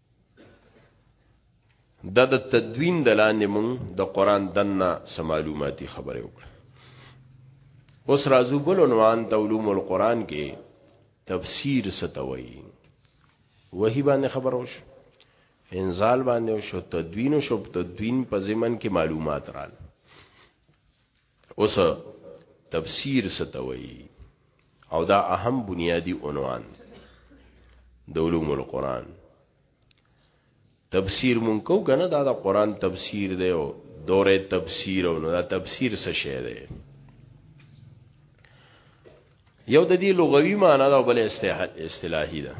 دا د تدوین د لاندې مونږ د قران دنه سم معلوماتي خبره وکړه اوس راځو بل عنوان د علوم القرآن کې تفسیر ستوي وਹੀ باندې خبر وش انزال باندې شو تدوین شو تدوین په زمن کې معلومات رال اوس تفسیر څه ته وایي او دا اهم بنیادی عنوان د علوم القرآن تفسیر مونږ کو کنه دا د قرآن تفسیر دی او دوره تفسیر او نو دا تفسیر څه شی دی یو د دې لغوي معنی دا بل اصطلاحي ده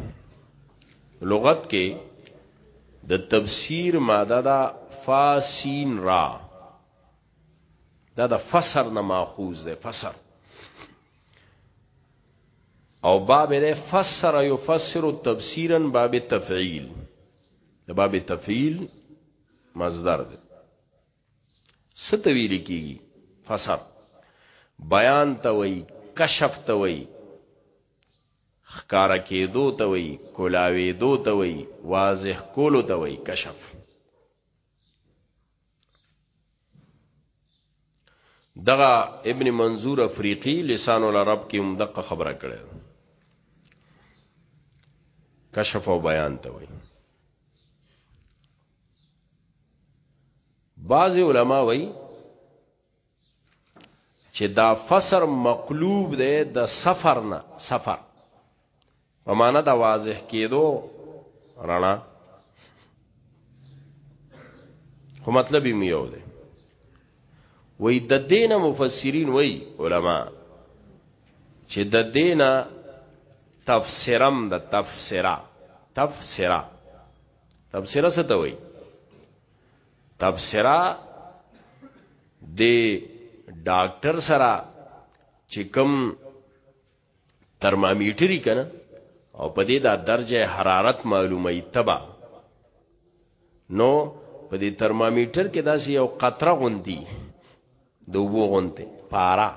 لغت کې د تفسیر ماده دا فاسین را دا د فسر نه ماخوذ دی فسر او باب دی فسر یفسر تفسیرا باب تفعیل د باب تفعیل مصدر دی ستویل کیږي فسر بیان ته وای کشف ته وای خکار کېدو ته وای کولاوي دو ته وای واضح کولو ته وای کشف دغه ابن منظور افریقی لسان العرب کې هم دغه خبره کړې کشف او بیان ته وایي بعض علما وایي چې دا فسر مقلوب دی د سفر نه سفر په معنا د واضح کېدو رڼا خو مطلب یې یو دی وې د دین مفسرین وې علما چې د دین تفسیرم د تفسیرا تفسیرا تفسیرا څه ته وې تبصرا د ډاکټر سره چې کوم ترمامیټری کنه او په دې دا درجه حرارت معلومه تبا نو په دې ترمامیټر کې داسې یو قطره غوندي د وو غونته پارا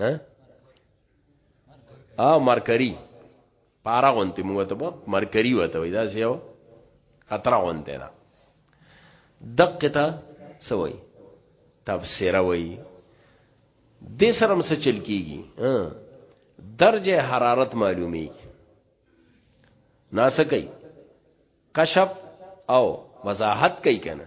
ها ا مرکری پارا غونته موږ ته په مرکری وته وای دا سیو خطر غونته دا دقه ته سوی تفسیر وای د سرم څه چل کیږي درجه حرارت معلومی ناسکی کشف او وضاحت کوي کنه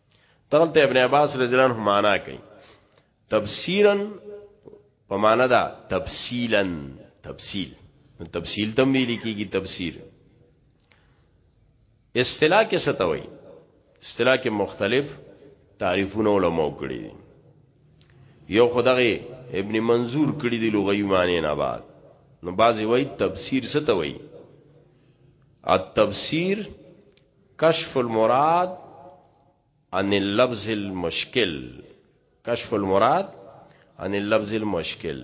دغلته ابن عباس رضی الله عنه معنا کوي تفسیرا په معنا دا تفصیلا تفصیل تفصیل تم ویل کیږي تفسیر اصطلاح کې ستوي اصطلاح کې مختلف تعریفونه علماء کړی دي یو خدغه ابن منظور کړی دی لغوی معنی نه بعد نو بعضی وای تفسیر ستوي التفسیر کشف المراد عن اللفظ المشکل کشف المراد عن اللفظ المشکل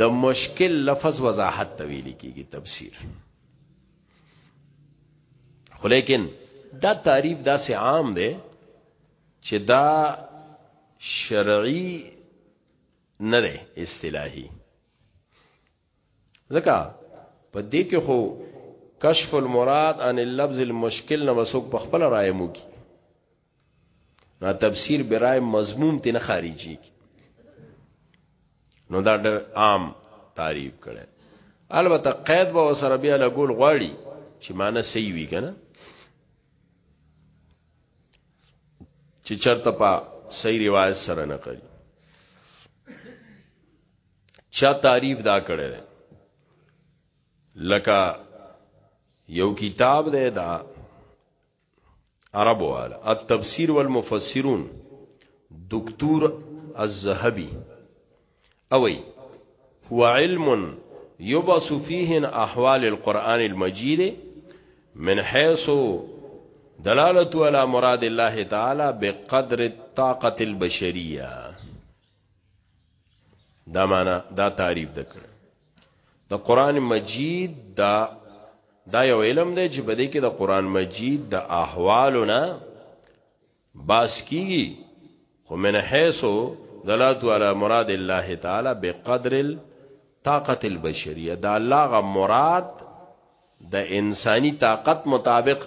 د مشکل لفظ وضاحت تویل کیږي تفسیر خو لیکن دا تعریف دا سه عام دی چې دا شرعي نه دی اصطلاحي ځکه په دې کې خو کشف المراد عن اللفظ المشکل نه وسوک په خپل رائے مو کی نه تفسیر برای مضموم تنه خارجي کی نو دا ډېر عام تعریف کړي البته قید به وسره بیا لګول غواړي چې معنی صحیح وي کنه چې چرته په صحیح روایت سره نه کوي چا تعریف دا کړی دی لکه یو کتاب دی دا عربو والا التفسیر والمفسرون دکتور الذهبی اوی هو علم يبص فيه احوال القرآن المجيد من حيث دلالت على مراد الله تعالى بقدر الطاقة البشرية دا معنا دا تعریف دکړه د قران مجید دا دا یو علم دی چې بده کې د قران مجید د احوالونه باس کیږي خو من حيث دلالت على مراد الله تعالی بقدر طاقت البشریه دا الله غ مراد د انساني طاقت مطابق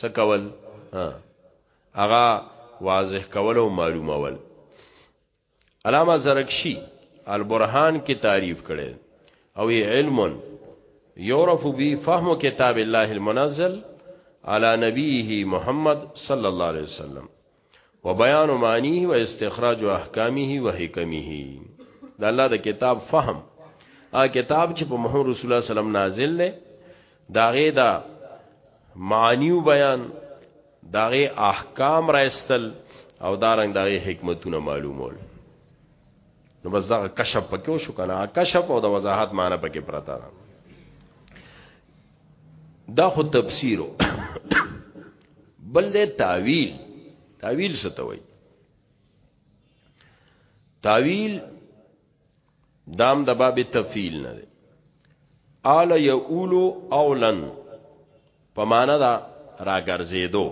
سکول ها هغه واضح کول او معلومول علامه زرکشی البرهان کې تعریف کړي او علم یعرف به فهم کتاب الله المنزل على نبيه محمد صلى الله عليه وسلم وبيان معنيه واستخراج احکامه وحکمه دا الله د کتاب فهم ا کتاب چې په محمد رسول الله سلام نازل دی دا غي دا معنی بیان داغه احکام را استل او دارنګ داغه حکمتونه معلومول نو بس دغه کشف پکې شو کنه کشف او د وضاحت معنی پکې پراته ده دا خو تفسیرو بل دې تعویل تعویل څه ته وایي تعویل دام د باب تفیل نه دی آل یولو اولن په معنا دا راګرځېدو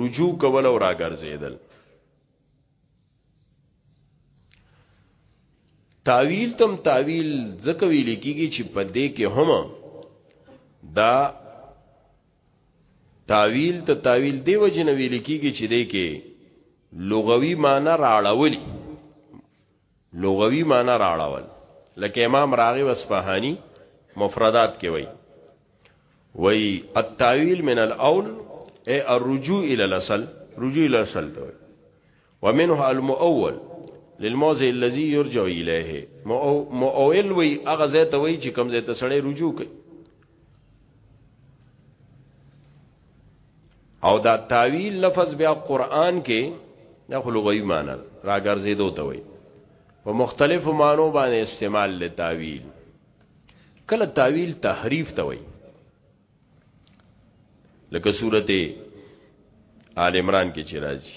رجوع کول او راګرځېدل تاویل تم تاویل ځکه ویل کیږي چې په دې کې هم دا تاویل ته تاویل دی وجنه ویل کیږي چې دې کې لغوي معنی راړولي لغوي معنی راړول لکه امام راغب اصفهاني مفردات کې وای وای التاویل من الاول اي الرجوع الى الاصل رجوع الى الاصل ته ومنه المؤول للموضع الذي يرجع اليه مؤول وی هغه ځای ته وی چې کوم ځای ته سړی رجوع کوي او دا تاویل لفظ بیا قران کې د خلوی معنی راګرځیدو ته وای په مختلفو معنو باندې استعمال له تاویل کله تاویل تحریف ته وای لکه سورته آل عمران کې چې راځي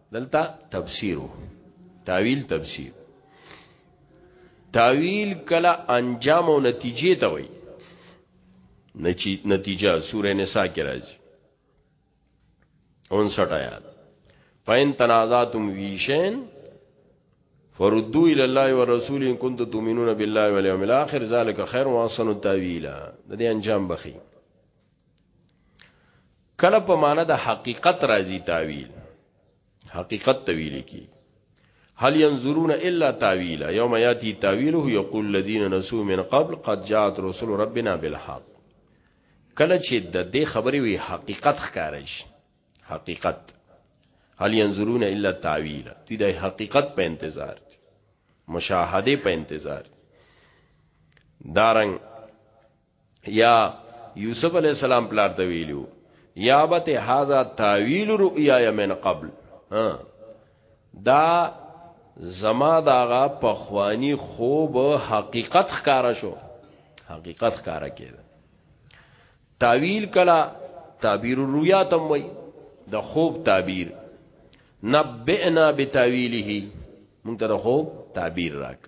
دلته تفسیرو تاویل تفسیر تاویل کله انجام او نتیجه ته وای نتیجه سوره نساء کې راځي 59 آیات فین تنازعتم وی شین فردو الى الله والرسول ان كنتم تؤمنون بالله واليوم الاخر ذلك خير واحسن تاويلا د دې انجام بخي کله په معنی د حقیقت راځي تعویل حقیقت تویل کی هل ينظرون الا تعویلا یوم یاتی تعویله یقول الذين نسوا من قبل قد جاءت رسل ربنا بالحق کله چې د دې خبرې وی حقیقت ښکارش حقیقت هل ينظرون الا تعویلا دوی د حقیقت په انتظار دي مشاهده په انتظار دارنګ یا یوسف علی السلام پلار ته ویلو یا بت هاذا تاویل رؤیا من قبل ها دا زما داغه پخوانی خوب حقیقت ښکارا شو حقیقت ښکارا کېد تاویل کلا تعبیر الرؤیا تم وای د خوب تعبیر نبئنا بتاویله مونږ ته د خوب تعبیر راک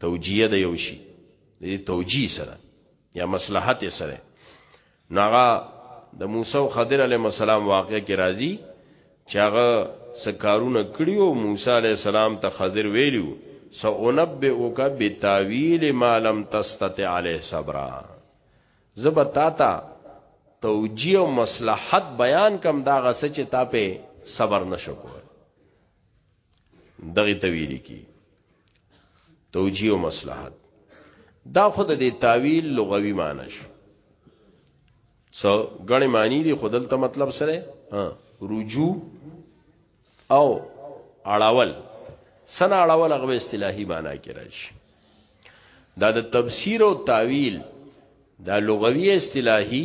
توجیه د یو شي د توجیه سره یا مصلحت سره ناغه د موسی او خضر علیه السلام واقع کې راځي چې هغه سکارونه کړیو موسی علیه السلام ته خضر ویلیو سأنبئک بتاویل ما لم تستطع علیه صبرا زبتا تا توجیه او مصلحت بیان کم دا غسه چې تا په صبر نشو کول دغه تویل کی توجیه او مصلحت دا خود د تعویل لغوي معنی شو څو غني معنی دی خودل ته مطلب سره رجوع او اړاول سنا اړاول هغه اصطلاحي معنی کې راشي دا د تفسیر او تعویل دا لغوي اصطلاحي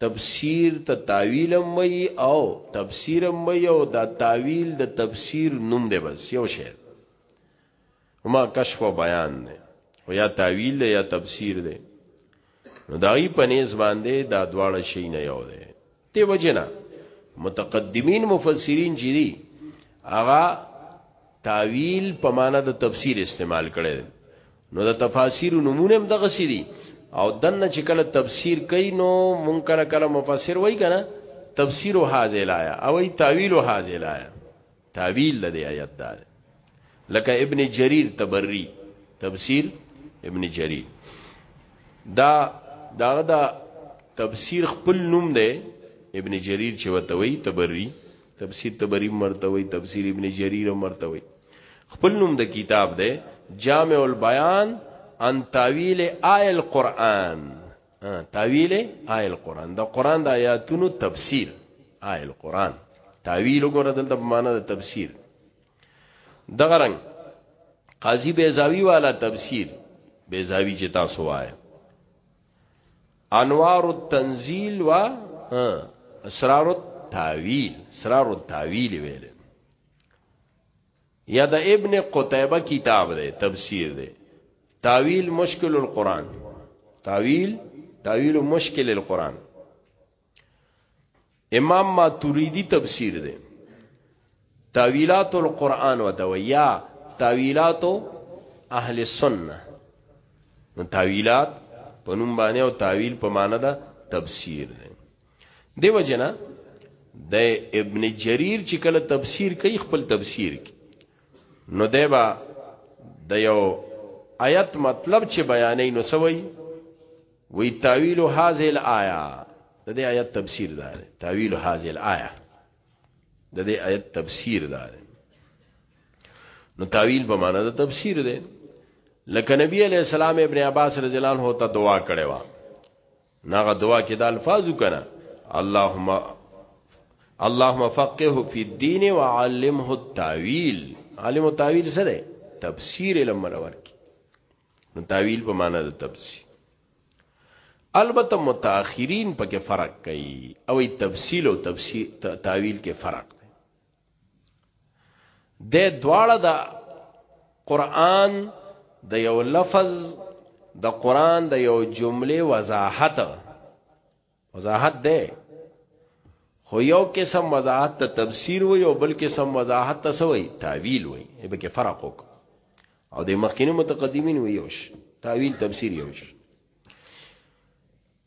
تفسیر ته تاویل هم وی او تفسیر هم وی او دا تاویل د تفسیر نوم دی بس یو شی هما کشف و بیان دی او یا تاویل دی یا تفسیر دی نو دای په نس باندې دا دواړه شی نه یو دی ته وجنا متقدمین مفسرین چې دي هغه تاویل په معنا د تفسیر استعمال کړي نو د تفاسیر نمونه هم دغه سری او دنه چې کله تفسیر کوي نو مونږ کله کله مفسر وای کنه تفسیر هاذه لایا او ای تاویل هاذه لایا تاویل د آیت دا لکه ابن جریر تبری تفسیر ابن جریر دا دا دا تفسیر خپل نوم دی ابن جریر چې وتوي تبری تفسیر تبری مرتوي تفسیر ابن جریر مرتوي خپل نوم د کتاب دی جامع البیان ان تاویل آی القرآن تاویل آی القرآن د قرآن د آیاتونو تفسیر آی القرآن تاویل وګوره دلته په معنا د تفسیر دغه رنگ قاضی بیزاوی والا تفسیر بیزاوی چې تاسو وایي انوار التنزیل و اسرار التاویل اسرار التاویل ویل یا د ابن قتیبه کتاب دی تفسیر دی تاویل مشکل القرآن تاویل تاویل مشکل القرآن امام ماتوریدی تفسیر دی تاویلات القرآن وتویا تاویلات اهل سنت نو تاویلات په نوم باندې او تاویل په معنی دا تفسیر دی دیو جنا د ابن جریر چې کله تفسیر کوي خپل تفسیر کی نو دیبا د یو آیت مطلب چې بیانې نو سوي وی تعویل هاذه الایا د دې آیت تفسیر دا دی تعویل هاذه الایا د دې آیت تفسیر دا دی نو تعویل په معنا د تفسیر دی لکه نبی علیہ السلام ابن عباس رضی الله عنه ته دعا کړې و ناغه دعا کې د الفاظو کنه اللهم اللهم فقهه فی الدین وعلمه التاویل عالم التاویل څه دی تفسیر علم منور کی نو تاویل په معنی د تفسیر البته متأخرین پکې فرق کوي او تفصیل او تفسیر تاویل کې فرق د دواړه د قران د یو لفظ د قران د یو جمله وضاحت وضاحت ده خو یو قسم وضاحت ته تفسیر وي او بل قسم وضاحت ته سوی تعویل وي به کې فرق وک او د مخکینی متقدمین وي یوش تعویل تفسیر یوش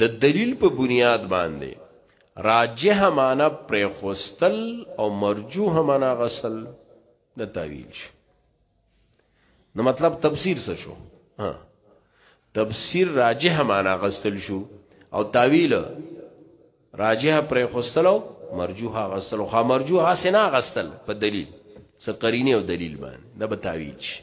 د دلیل په بنیاد باندې راجح معنا پرخوستل او مرجوح معنا غسل نه تعویل شي نو مطلب تفسیر څه شو ها تفسیر راجح معنا غسل شو او تعویل راجح پرخوستل او مرجوح غسل خو مرجوح سنا غسل په دلیل څه قرینه او دلیل باندې دا به تعویل شي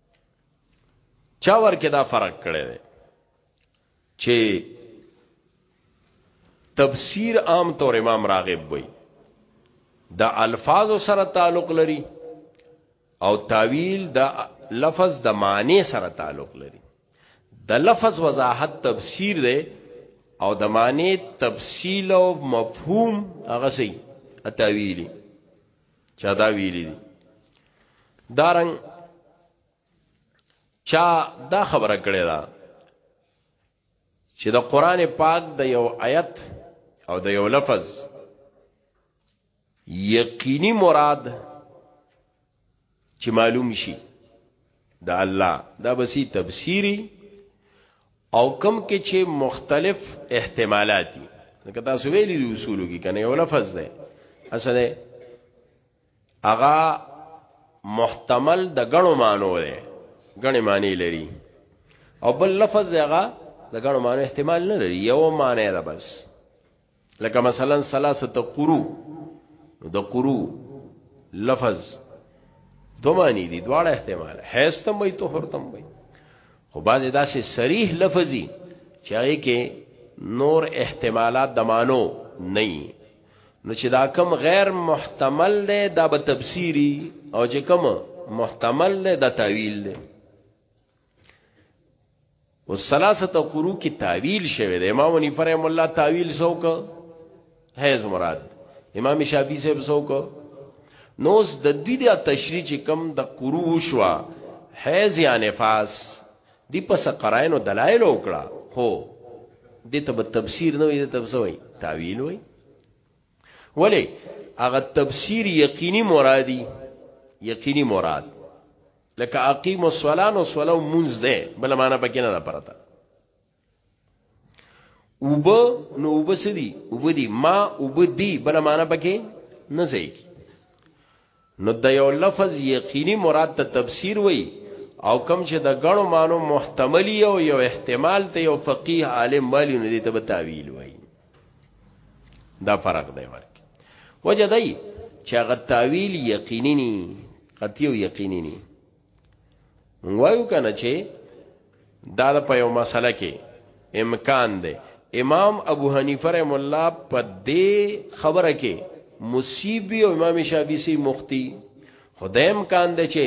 چا ورکه دا فرق کړی دی چې تفسیر عام طور امام راغب وي دا الفاظ سره تعلق لري او تعویل دا لفظ د معنی سره تعلق لري د لفظ وضاحت تفسیر دی او د معنی تفصیل او مفهوم هغه سي تعویلی چا دا ویلی دي دارنګ چا دا خبره کړې ده چې د قران پاک د یو آیت او د یو لفظ یقینی مراد چې معلوم شي د الله دا بسی تفسیری او کم کې چې مختلف احتمالات دي لکه تاسو ویلي دي اصولو کې کنه یو لفظ ده اصله اغا محتمل د غنو مانو ده غني معنی لري او بل لفظ هغه د غنو معنی احتمال نه لري یو معنی ده بس لکه مثلا ثلاثه قرو د قرو لفظ دو معنی دي دواړه احتمال حیث تم وي طهر تم وي خو باز داسې صریح لفظي چې هغه کې نور احتمالات د مانو نه نو چې دا کم غیر محتمل دی دا به تفسیری او چې کم محتمل دی دا تعویل دی او ثلاثه قرو کې تعویل شوی دی امام حنیفه رحم الله تعویل سوک حیز مراد امام شافعی صاحب سوک نوس د دوی د تشریح چې کم د قرو شوا حیز یا نفاس دی پس قرائن او دلایل وکړه هو دته به تفسیر نه وي دته به سوي تعویل وي ولی هغه تفسیر یقینی مرادی یقینی مراد لکه اقیم الصلاه نو صلاه منز ده بل معنا پکې نه پرتا وب نو وب سدي وب دي ما وب دي بل معنا پکې نه ځي نو د یو لفظ یقینی مراد ته تفسیر وی او کم چې د غنو مانو محتملی او یو احتمال ته یو فقیه عالم والی نه دی ته تعویل وی دا فرق دی ورکی وجه دی چې هغه تعویل یقینی نی قطعی او یقینی نی وایو کنه چې دا د په یو مسله کې امکان دی امام ابو حنیفه رحم الله په دې خبره کې مصیبی او امام شافعی سی مختی خدای امکان دی چې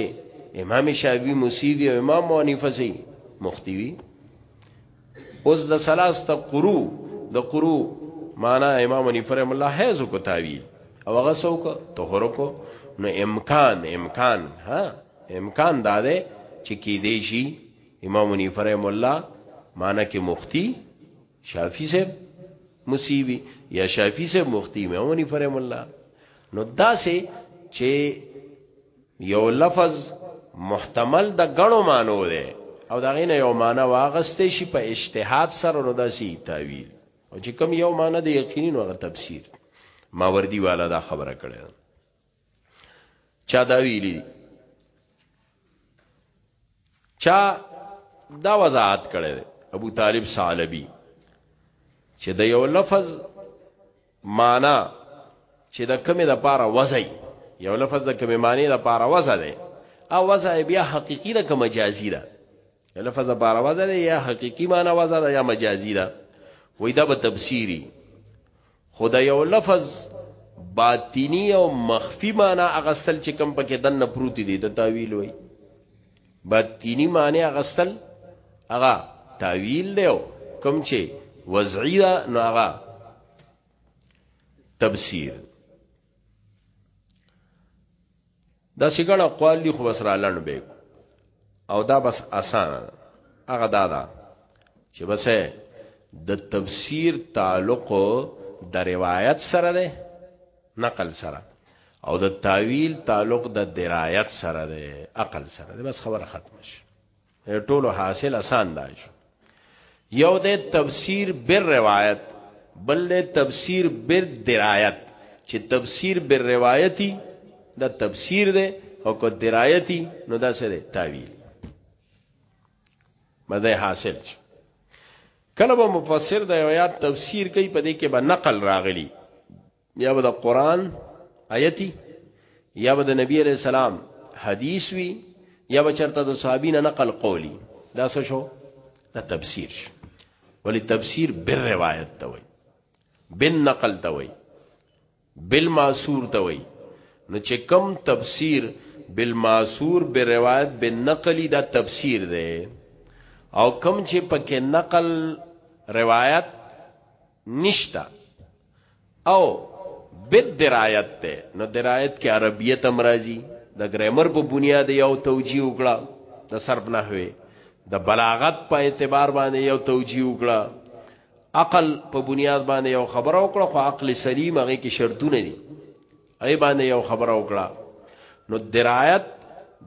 امام شافعی مصیبی او امام حنیفه سی مختی وی اوس د سلاسته قرو د قرو معنا امام حنیفه رحم الله حیز کو تعویل او هغه څوک طهور کو نو امکان امکان ها امکان دا ده چې کې دی شي امام حنیفه رحم الله معنا کې مختی شافعی صاحب مصیبی یا شافعی صاحب مختی امام حنیفه رحم الله نو دا سه چې یو لفظ محتمل د غنو مانو دی او دا غینه یو معنا واغستې شي په اجتهاد سره نو داسي تعویل او چې کوم یو معنا د یقیني نو تفسیر ماوردی والا دا خبره کړې چا دا ویلي چا دا وضاحت کړی ابو طالب ثعلبی چې د یو لفظ معنی چې د کومې د پاره وضع یو لفظ د کومې معنی د پاره وضع دی او وضع بیا حقیقی ده که مجازی ده یو لفظ د پاره وضع دی یا حقیقی معنی وضع ده یا مجازی ده وې دا به تفسیری خدا یو لفظ باطینی او مخفی معنی اغسل چې کم پکې دنه پروت دي د تاویل وي باطینی معنی اغستل اغا تاویل دیو کم چې وضعی دا نو اغا تبصیر دا سیګن اقوال دی خو بس را لند به او دا بس اسانه ده هغه دا ده چې بس د تفسیر تعلق د روایت سره ده نقل سره او د تعویل تعلق د درایت سره ده عقل سره ده بس خبره ختم شي ټولو حاصل آسان ده یو د تفسیر بر روایت بل د تفسیر بر درایت چې تفسیر بر روایتي دا تفسیر ده او کو درایتي نو دا سره تعویل مده حاصل شي کله به مفسر د یو آیات تفسیر کوي په دې کې به نقل راغلی یا به د قران آیتی یا به د نبی علی السلام حدیث وی یا به چرته د صحابین نقل قولی دا څه شو دا تفسیر شو ولی تفسیر بر روایت ته وای بن نقل ته وای بالمعثور ته وایي نو چې کم تفسیر بالمعثور بروایت بالنقلی دا تفسیر دی او کم چې پکې نقل روایت نشتا او بد درایت ته نو درایت کې عربیت امراضی د ګرامر په بنیاد یو توجیه وکړه د صرف نحوی د بلاغت په اعتبار باندې یو توجیه وکړه عقل په بنیاد باندې یو خبره وکړه خو عقل سلیم هغه کې شرطونه دي ای باندې یو خبره وکړه نو درایت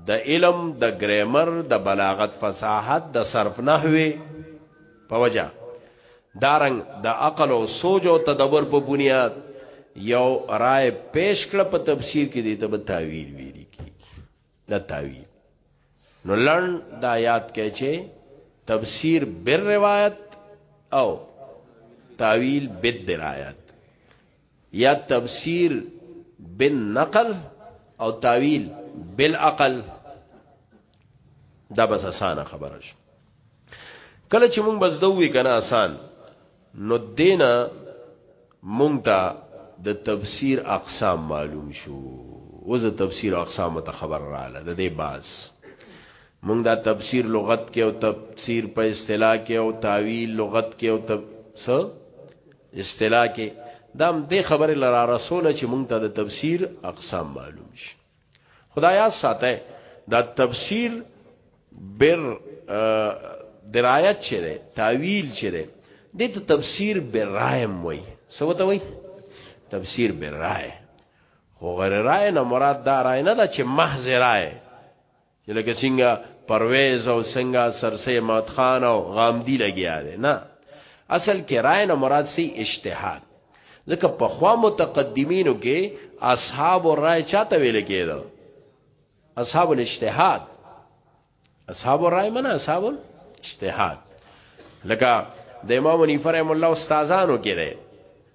د علم د ګرامر د بلاغت فصاحت د صرف نحوی په وجه دارنګ د دا عقل او سوچ او تدبر په بنیاد یو رائے پیش کړ په تفسیر کې دي ته تعویل ویلي د تاویل نو لړن د آیات کې چې تفسیر بر روایت او تاویل بد درایت یا تفسیر بن نقل او تاویل بالعقل دا بس اسانه خبره شو کله چې مونږ بس دوی کنه آسان نو دینا مونږ ته د تفسیر اقسام معلوم شو اوس د تفسیر اقسام ته خبر رااله د دې باز مونږ دا تفسیر لغت کې او تفسیر په اصطلاح کې او تعویل لغت کې او تب س اصطلاح کې دام دې خبره لرا رسول چې مونږ ته د تفسیر اقسام معلوم شي خدایا ساته دا تفسیر بر درایت چره تعویل چره د ته تفسیر برایم وای سوته وای تفسیر برای خو غیر رای نه مراد دا رای نه دا چې محض رای چې لکه څنګه پرویز او څنګه سرسه مات خان او غامدی لګیا دی نه اصل کې رائے نه مراد سي اجتهاد ځکه په خوا متقدمینو کې اصحاب الرائے چاته ویل کېدو اصحاب الاجتهاد اصحاب الرائے من اصحاب الاجتهاد لکه د امام حنیفه رحم الله استادانو کې دی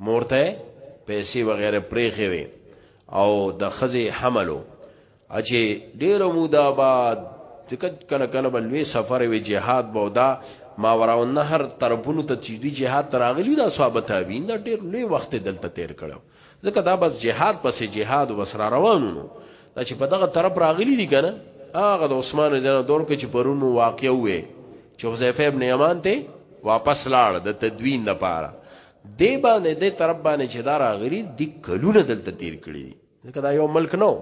مور ته یې پیسې وغیره پرېښې وې او د ښځې حمل و چې ډېره موده به ځکه کله کله به لوی سفر وي جهاد به دا ماوراء النهر طرفونو ته چې دوی جهاد ته راغلي دا صحابه تابعین دا ډېر لوی وخت دلته تیر کړو ځکه دا بس جهاد پسې جهاد بس را روانو نو دا چې په دغه طرف راغلي دي که نه هغه د عثمان رضی الله دور کې چې پرونو واقع وې چې حذیفه ابن یمان ته واپس لاړ د تدوین لپاره دی باندې د طرف باندې چې دا راغلي د کلونه دلته تیر کړی دي ځکه دا یو ملک نو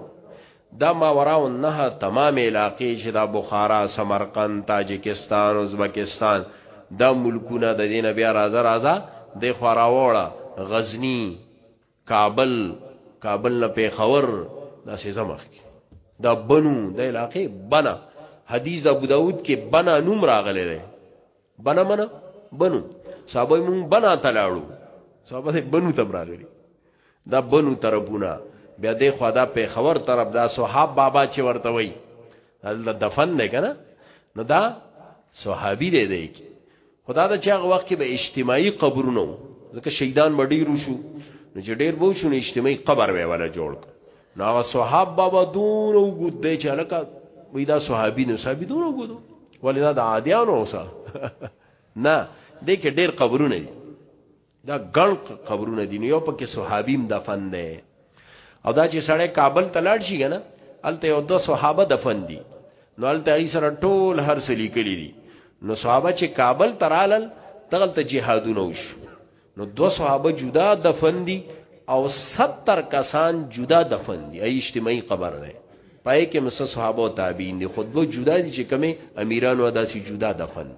دا ما وراو نه تمام علاقې چې دا بخارا سمرقند تاجکستان ازبکستان دا ملکونه د دینه بیا راځه راځه د خوراوړه غزنی کابل کابل نه پیښور دا سه زمخ کی دا بنو د علاقې بنا حدیث ابو داود کې بنا نوم راغلی دی بنا منا بنو صحابه مون بنا تلاړو صحابه بنو تم راغلی دا بنو ترپونه بیا د خوا دا پیښور طرف دا صحاب بابا چې ورته وای دلته دفن نه کنه نو دا صحابي دی دی خدا دا چې هغه وخت کې به اجتماعي قبرونه وو ځکه شهیدان به ډیر شو نو چې ډیر به شو نو اجتماعي قبر به ولا جوړ نو هغه صحاب بابا دون او ګد دی چې لکه وې دا صحابي نو صحابي دون او ګد ولې دا د عادیانو اوسه نه دې کې ډیر قبرونه دي دا ګڼ قبرونه دي نو یو پکې صحابیم دفن دی او دا چې سړی کابل ته لاړ شي کنه الته یو دو صحابه دفن دي نو الته ای سره ټول هر څه لیکلي دي نو صحابه چې کابل ترالل تغل ته جهادونه وش نو دو صحابه جدا دفن دي او 70 کسان جدا دفن دي ای اجتماعي قبر ده پای کې مس صحابه او تابعین دي خود به جدا دي چې کمی امیرانو ادا سي جدا دفن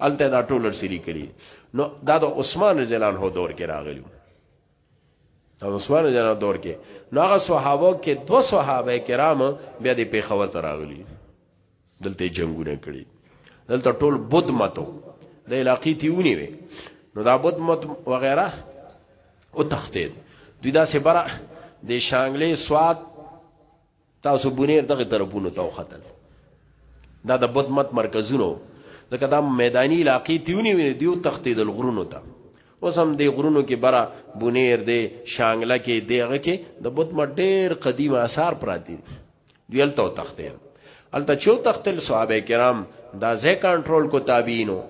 الته دا ټول رسلی کړي نو دا د عثمان رضی الله عنه دور کې راغلی دا عثمان رضی الله دور کې نو هغه صحابه کې دو صحابه کرام بیا د پیښور ته راغلي دلته جنگونه کړي دلته ټول بود متو د علاقې تیونی وي نو دا بود مت وغیرہ او تختید دوی دا سه برا د شانګلې سواد تاسو بنیر دغه طرفونو ته وختل دا د بد مت مرکزونو ځکه دا میدانی علاقې تیونی ویني دیو تختیدل غرونو ته اوس هم دی غرونو کې برا بنیر دی شانګله کې دیغه کې د بت مت ډیر قدیم آثار پراتی دی الته تختیل الته چو تختل صحابه کرام دا زه کنټرول کو تابعینو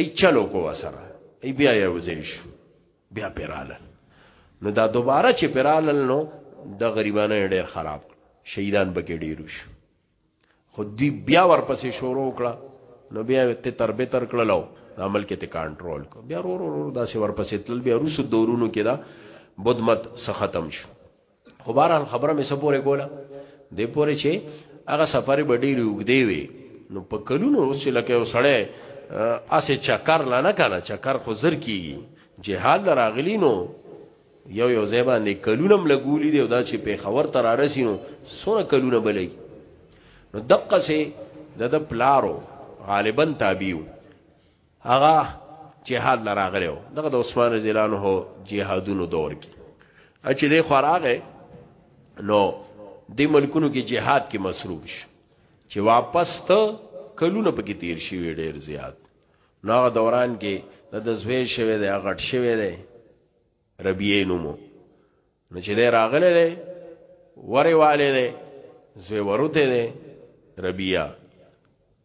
ای چلو کو وسره ای بیا یو زیش بیا پیرالل نو دا دوباره چې پیرالل نو د غریبانو ډیر خراب شهیدان بګې ډیرو شو خو دی بیا ورپسې شروع کړه نو بیا ته تر به تر کړلو عمل کې ته کنټرول کو بیا ورو ورو داسې ورپسې تل بیا روس دورونو کې دا بدمت ختم شو خو بهرحال خبره مې سپورې کوله د پورې چې هغه سفر به ډېر وګدې وي نو په کلونو اوس چې لکه وسړې اسه چکر لا نه کنه چکر خو زر کیږي جهاد لراغلی نو یو یو ځای باندې کلونم لګولې دی او دا چې په خبر تر رسینو سونه کلونه بلې نو دقه سي د د پلارو غالبا تابعو هغه جهاد لراغلی و دغه د عثمان رضی الله عنه جهادونو دور کې چې د خوراغه نو د ملکونو کې جهاد کې مصروف شي چې واپس ته کلونه پکې تیر شي ډیر زیات نو دوران کې د زوی شوه د غټ شوه دی ربیه نومو نو چې دی راغلی دی وری والی دی زوی وروته دی ربیه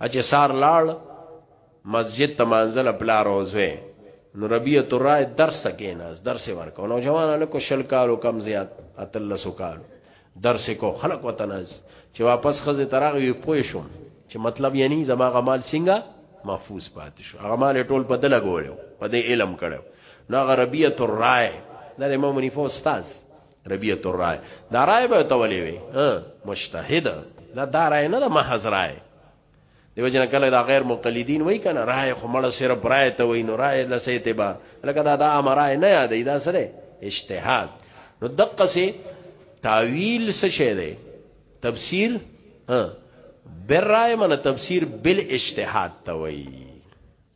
اچې سار لاړ مسجد ته منزل خپل روزوي نو ربيعه الرای درس کېناس درس ورکو نو جوان له کو شل کالو کم زیات اتلسو کالو درس کو خلق وطنز چې واپس خزه ترغه پوي شوم چې مطلب یعنی زما غمال سنگا محفوظ پات شو غمال ټول په دل غوړو په دې علم کړو نو غربیت الرای د امام منیفو استاد ربیعت الرای دا رای به تولې وي مجتهد دا دا رای نه ده محض رای دیو جن کله دا غیر مقلدین وای کنه رای خو مړه صرف رای ته وای نو رای لسه اعتبار لکه دا دا امرای نه یادې دا سره اجتهاد نو دقه سي تعویل څه شه دی تفسیر ها بر رای من تفسیر بل اجتهاد ته وای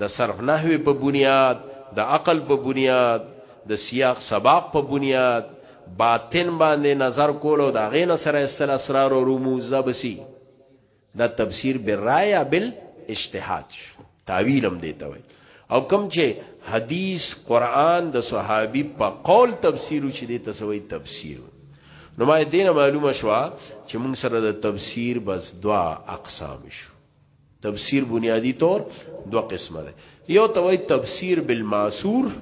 د صرف نحوی په بنیاد د عقل په بنیاد د سیاق سباق په بنیاد باطن باندې نظر کول او دا غین سره استل اسرار او رموز دا بسی دا تفسیر بالرای بل اجتهاد تعویل هم دیتا وای او کم چې حدیث قران د صحابي په قول تفسیر چې دی تسوی تفسیر نو ما دینه معلومه شو چې موږ سره د تفسیر بس دوا اقسام شو تفسیر بنیادی طور دو قسمه ده یو ته وای تفسیر بالماسور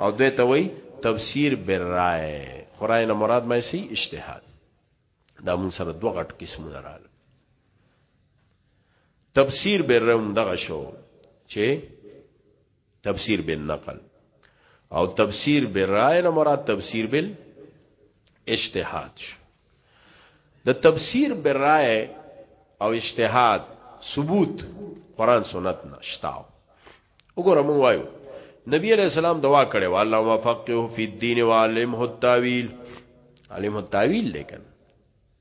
او دوی ته وای تفسیر بالرای خدای نه مراد مې سي اجتهاد دا مون سره دوه غټ قسمونه رااله تفسیر بالرم دغه شو چې تفسیر بالنقل او تفسیر بالرای نه مراد تفسیر بال اجتهاد د تفسیر بالرای او اجتهاد ثبوت قران سنت نشتاو وګوره مونږ وایو نبی علیہ السلام دعا کړې و الله وفقه فی الدین و علمه التاویل علمه التاویل لیکن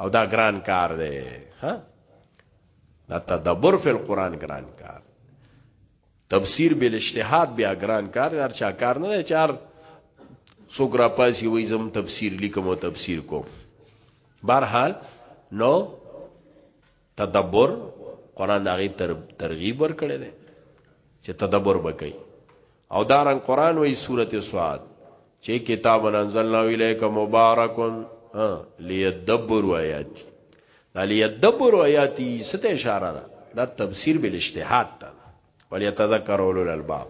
او دا ګران کار دی ها دا تدبر فی القرآن ګران کار تفسیر بل اجتهاد بیا ګران کار هر چا کار نه دی چار سوګرا پاسی وای زم تفسیر لیکم او تفسیر کوم بهرحال نو تدبر قران دا غي تر ترغیب ور کړی دی چې تدبر وکړي او دارن قران وی سورته سواد چې کتاب انزلنا الیک مبارکون ها لیدبر آیات دا لیدبر آیات ست اشاره ده دا تفسیر بل اجتهاد ده ولې تذکر اولل الباب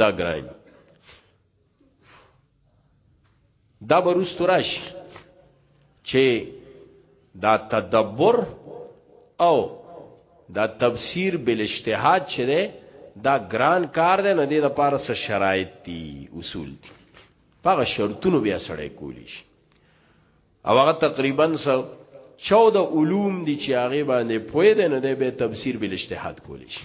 دا ګرای دا برستو راشي چې دا تدبر او دا تفسیر بل اجتهاد چې ده دا ګران کار دی نه دی د پاره سره شرایط دي اصول دي هغه شرطونه بیا سره کولی شي او هغه تقریبا سو 14 علوم دي چې هغه باندې پوی دی نه دی به تفسیر بل اجتهاد کولی شي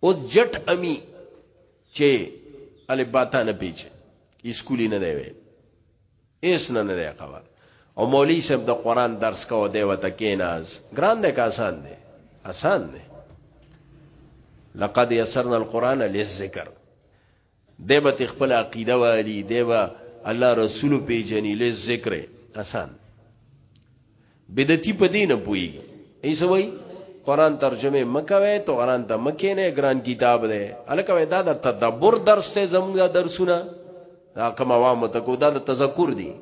او جټ امی چې الف باتا نه پیچ اسکولی نه دی وی ایس نه نه دی خبر او مولوی صاحب د قران درس کو دی وته کیناز ګران دی که آسان دی آسان دی لقد یسرنا القرآن للذکر دی به ته خپل عقیده والی دی به الله رسول پیجنی له ذکر آسان بدعتي په دین نه پويږي ایسه وای قران ترجمه مکوي تو قران ته مکه نه ګران کتاب دی الکه دا د تدبر درس ته زموږه درسونه دا کوم عوام ته کو دا د تذکر دی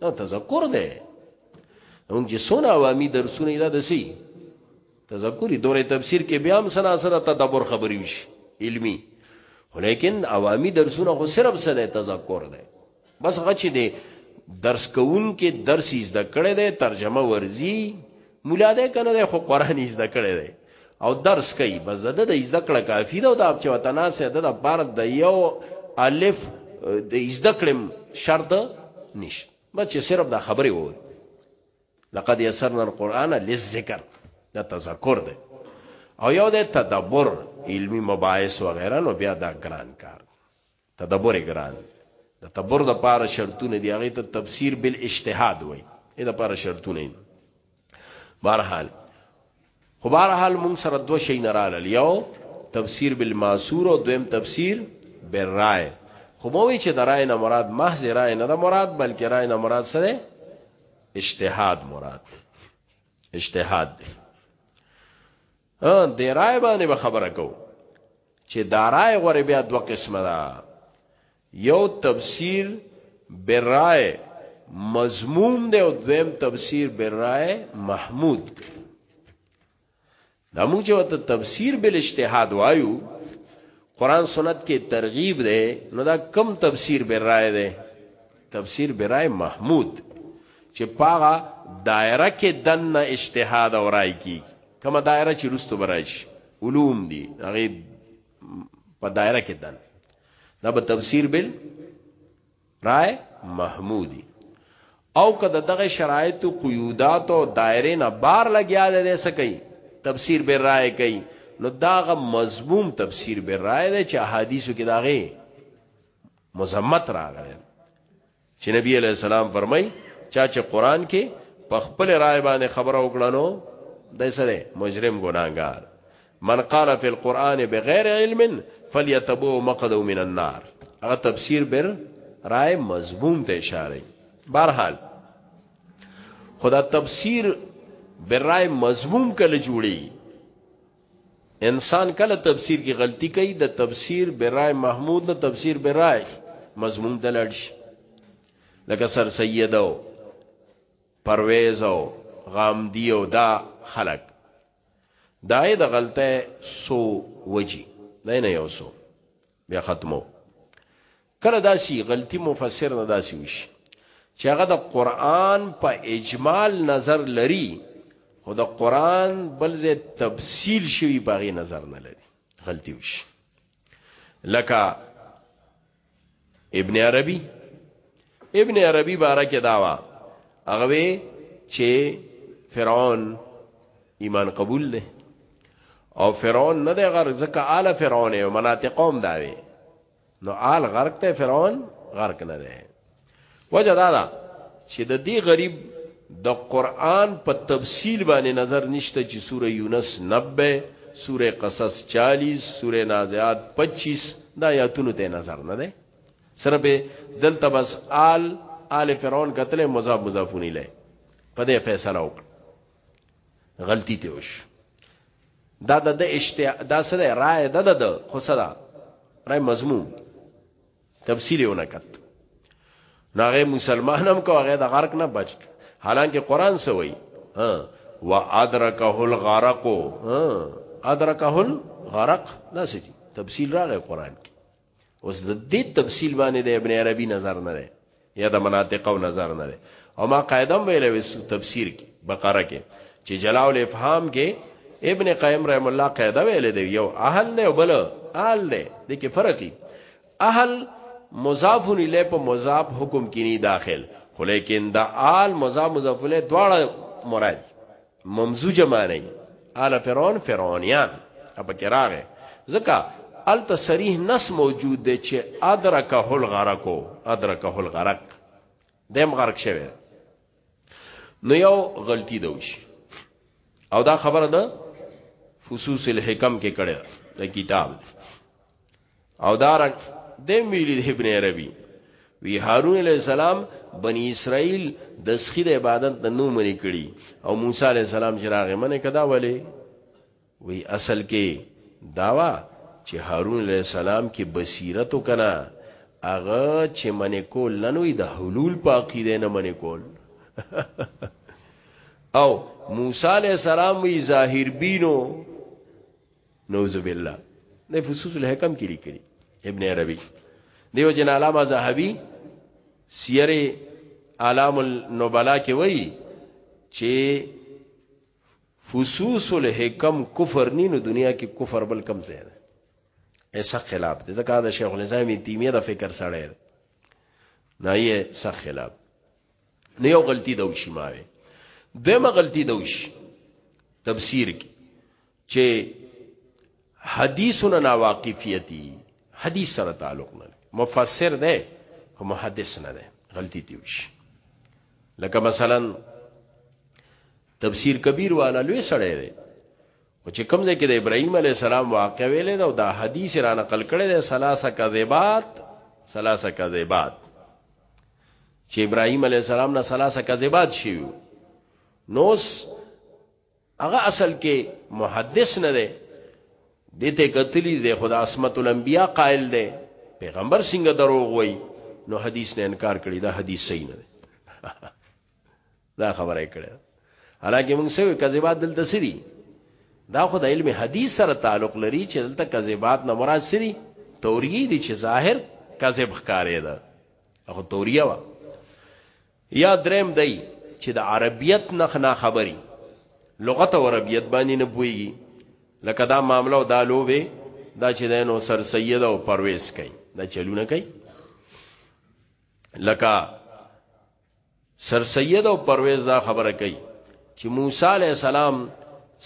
دا تذکر دی اون چې سونه عوامي درسونه دا دسی تذکری دوره تفسیر کې بیا هم سنا سره تدبر خبرې وشي علمی ولیکن عوامی درسونه خو صرف څه ده تذکر ده بس غچ دی درس کوون کې درس یې زده کړی دی ترجمه ورزي مولا ده کنه ده خو قران یې زده کړی دی او درس کوي بس زده د زده کړه کافی ده او د اپ چې وتناسه ده د بار د یو الف د زده کړم شرط نشته بچ صرف دا خبره وو لقد یسرنا القرآن للذکر دا تذکر دی او یو دی تدبر علمی مباحث و غیره نو بیا دا ګران کار تدبر ګران د تدبر د پاره شرطونه دی هغه ته تفسیر بالاجتهاد وای دا پاره شرطونه بهرحال خو بهر حال مونږ سره دوه شي نه رااله یو تفسیر بالماسور او دویم تفسیر بالرای خو مو وی چې د رای نه مراد محض رای نه مراد بلکې رای نه مراد سره اجتهاد مراد اجتهاد دی د رای باندې به خبره کو چې دارای غوري بیا دوه قسمه ده یو تفسیر برای مضموم دی او دویم تفسیر برای محمود دی دا موږ چې وته تفسیر بل اجتهاد وایو قران سنت کې ترغیب دی نو دا کم تفسیر به رائے دی تفسیر به رائے محمود چې پاغه دایره کې دنه اجتهاد او رائے کی کما دایره چې رستو برایش علوم دي هغه په دایره کې دن دا به تفسیر بل رائے محمودی او کده دغه شرایط او قیودات او دایره نه بار لګیا دی څه کوي تفسیر بل رائے کوي نو داغه مضموم تفسیر بل رائے دی چې احادیثو کې داغه مزمت راغلی چې نبی علیہ السلام فرمای چا چې قران کې په خپل رائے باندې خبره وکړنو د سره مجرم ګناګار من قال فی القرآن بغیر علم فلیتبو مقدو من النار هغه تفسیر بر رائے مضمون ته اشاره بهرحال خدا تفسیر بر رائے مضمون کله جوړی انسان کله تفسیر کې غلطي کوي د تفسیر برای محمود نه تفسیر برای مضمون ته لړش لکه سر سید او پرویز او غامدی او دا خلق دای د غلطه سو وجی نه نه یو سو بیا ختمو کله داسي غلطي مفسر نه داسي وشي چې هغه د قران په اجمال نظر لري خو د قران بل ځای تفصیل شوی باغی نظر نه لري غلطي وشي لکه ابن عربي ابن عربي بارکه داوا هغه چې فرعون ایمان قبول دی او فرعون نه دی غر ځکه آل فرعون یو مناطقوم داوي نو آل غرق ته فرعون غرق نه دی وجه دا ده چې د دې غریب د قران په تفصیل باندې نظر نشته چې سوره یونس 90 سوره قصص 40 سوره نازعات 25 دا یاتونو ته نظر نه ده سره به دلته بس آل آل فرعون قتل مذاب مضافونی لای په دې فیصله وکړه غلطی ته وش دا د اشتیا دا سره رائے ده د خو صدا رائے مضمون تفصیل یې ونکت ناغه مسلمان هم کو هغه د غرق نه بچ حالانکه قران سوی ها وادرکه الغرق ها ادرکه الغرق نسجی تفصیل راغی قران کې اوس د دې تفصیل باندې د ابن عربي نظر نه دی یا د مناطق او نظر نه دی او ما قاعده ویل وسو تفسیر کې بقره کې چې جلاء الافهام کې ابن قیم رحم الله قاعده ویل دی یو اهل نه بل اهل دی د کې فرقي اهل مضاف الیه په مضاف حکم کې نه داخل خو لیکن دا آل مضاف مضاف الیه دواړه مراد ممزوج معنی آل فرعون فرعونیان اپ کې راغې ځکه ال تصریح نس موجود دی چې ادرکه الغرقو ادرکه الغرق دیم غرق شوی نو یو غلطی دوش او دا خبره ده فصوص الحکم کې کړه د کتاب او دارنګ د میلی ابن عربی وی هارون علیہ السلام بنی اسرائیل د سخی د عبادت د نو منی کړي او موسی علیہ السلام چې راغې منه کدا ولی وی اصل کې داوا چې هارون علیہ السلام کې بصیرت وکنا اغه چې منی کول لنوي د حلول پاقی دی نه منی کول او موسی علیہ السلام وی ظاهر بینو نوذ بالله د فصوص الحکم کې لیکلي ابن عربي دیو جن علامه زاهبي سیر علام النبلا کې وایي چې فصوص الحکم کفر نه نو دنیا کې کفر بل کم ځای ده ایسا خلاف ده ځکه دا شیخ الاسلام تیمیه د فکر سره ده نه یې سخ خلاف نه یو غلطی دوشي ماوي دمه غلطی دوشي تفسیر کې چې حدیثونه نا واقفیتی حدیث سره تعلق نه مفسر دی خو محدث نه دی غلطی دی وش لکه مثلا تفسیر کبیر والا لوی سړی دی او چې کوم ځای کې د ابراهیم علی السلام واقع ویلې دا د حدیث را نقل کړي د ثلاثه کذبات ثلاثه کذبات چې ابراهیم علی السلام نه ثلاثه کذبات شیو نوس هغه اصل کې محدث نه دی دته کتلی دی خدا عصمت الانبیاء قائل دی پیغمبر څنګه دروغ وای نو حدیث نه انکار کړی دا حدیث صحیح نه دی دا خبره کړه حالانکه موږ سوي کذبات دلته سری دا خو د علم حدیث سره تعلق لري چې دلته کذبات نه مراد سری توریه دي چې ظاهر کذب ښکارې ده هغه توریه وا یا دریم دی چې د عربیت نه ناخبري لغت او عربیت باندې نه پويږي لکه دا معاملې او دا لوبه دا چې دینو سر سید او پرویز کوي دا چلونه کوي لکه سر سید او پرویز دا خبره کوي چې موسی علی السلام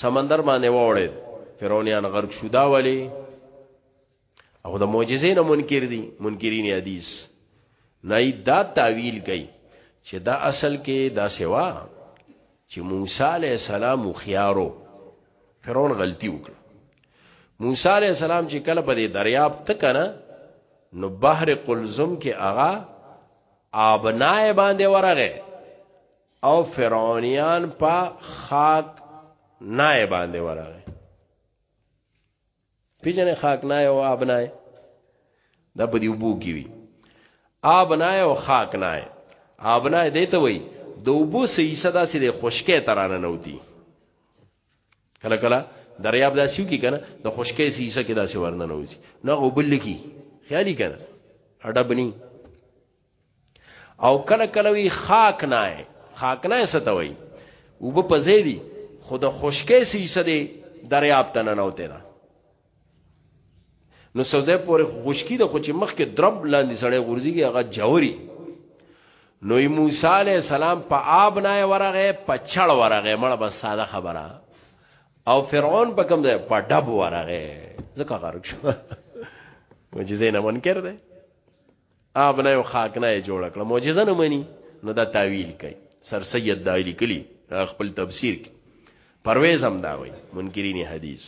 سمندر باندې وړید فرعونیان غرق شو دا ولی او د معجزې نه منکر دي منکرین حدیث نه دا تعویل کوي چې دا اصل کې دا سوا چې موسی علی السلام خيارو فرعون غلطي وکړه موسی علی السلام چې کله په دې دریاب تکنه نو بحر قلزم کې آغا آبنای باندې ورغه او فرعونیان په خاک نای باندې ورغه پیجنې خاک نه او آب نه دا په دې وبو کې وي آب نه او خاک نه آب نه دې ته وای د وبو سې حصہ داسې د خشکې ترانه نوتی کله کله دریاب داسیو کې کنه د خشکې سې حصہ کې داسې ورنه نوځي نه وبل کې خیالي کنه اډه بني او کله کله وی خاک نه خاک نه ستوي وب په زیدي خود خشکې سي سده دریاب ته نه نوته ده نو سوزه پورې خشکی د خوچ مخ کې درب لاندې سړې غورځيږي هغه جوري نو موسی عليه السلام په آب نه ورغه په چړ ورغه مړ بس ساده خبره او فرعون په کوم ځای په ډب ورغه ځکه غرق شو معجزې نه منکر دی آب نه یو خاک نه جوړ کړ معجزه نه مني نو دا تعویل کوي سر سید دا لیکلی خپل تفسیر کې پرویز هم دا وایي منکرین حدیث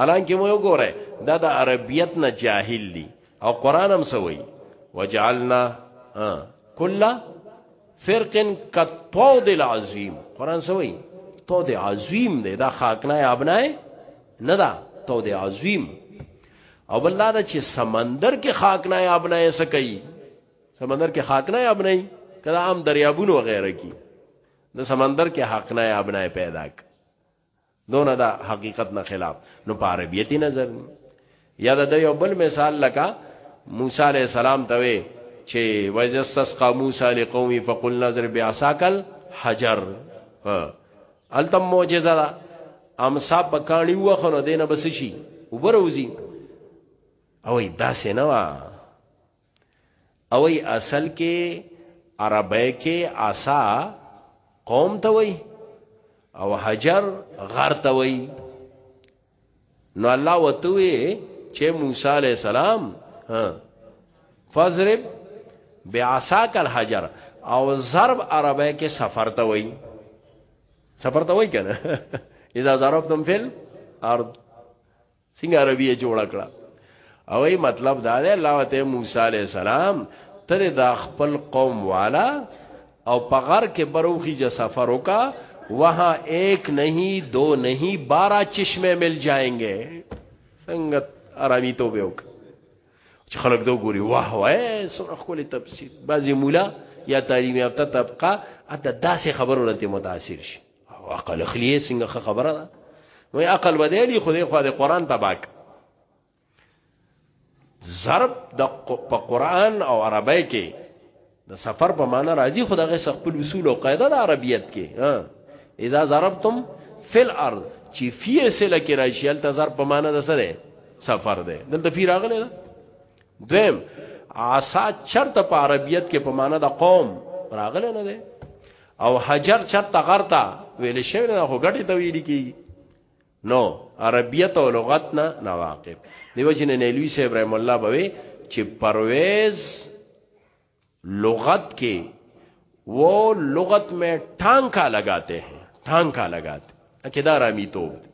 حالانکه مو وګوره دا د عربیت نه جاهل دي او قران هم سوي وجعلنا کل فرق کطود العظیم قران سوي تود عظیم دی دا خاکنه ابنای نه دا تود عظیم او بل دا چې سمندر کې خاک نه یا ابنه یې سکی سمندر کې خاک نه یا ابنه یې کله عام دریابونو وغیرہ کې د سمندر کې حق نه یا ابنه پیدا ک دونه دا حقیقت نه خلاف نو په عربیتی نظر یا د یو بل مثال لکه موسی علی السلام ته وی چې وجستسقا موسی لقومي فقل نظر بعصاکل حجر الته معجزه ده امسا پکانی وخنو دینه بس شي وبروزی او دا سینه وا او اصل کې عربی کې عصا قوم ته وای او حجر غر ته وای نو الله وتوي چې موسی عليه السلام ها فضرب بعصاك الحجر او ضرب عربی کې سفر ته وای سفر ته وای کنه اذا ضربتم فل ارض څنګه عربی جوړ کړه او ای مطلب دا دی الله ته موسی علی السلام ته دا خپل قوم والا او په غر کې بروخي جا سفر وکا وها ایک نہیں دو نہیں بارہ چشمه مل جائیں گے څنګه آرامی تو به وک چې خلک دا ګوري واه واه سره خپل تفسیر بعضی مولا یا تعلیم یافته طبقه اته داسې خبرو لته متاثر شي او عقل خلیه څنګه خبره ده وای عقل بدلی خو دې خو دې قران تباک ضرب د په قران او عربی کې د سفر په معنا راځي خو دغه خپل اصول او قاعده د عربیت کې ها اذا ضربتم فی الارض چې فی سله کې راشي ال تزر په معنا د سره سفر ده دلته فی راغله ده دویم عصا چرته په عربیت کې په معنا د قوم راغله نه ده او حجر چرته غرتا ویل شوی نه هو غټي ته ویل کیږي نو عربیت او لغت نه نواقب دیو جن نیلوی صاحب رحم الله بوي چې پرويز لغت کې वो لغت میں ٹانکا لگاتے ہیں ٹانکا لگاتے اکیدار امی توب دی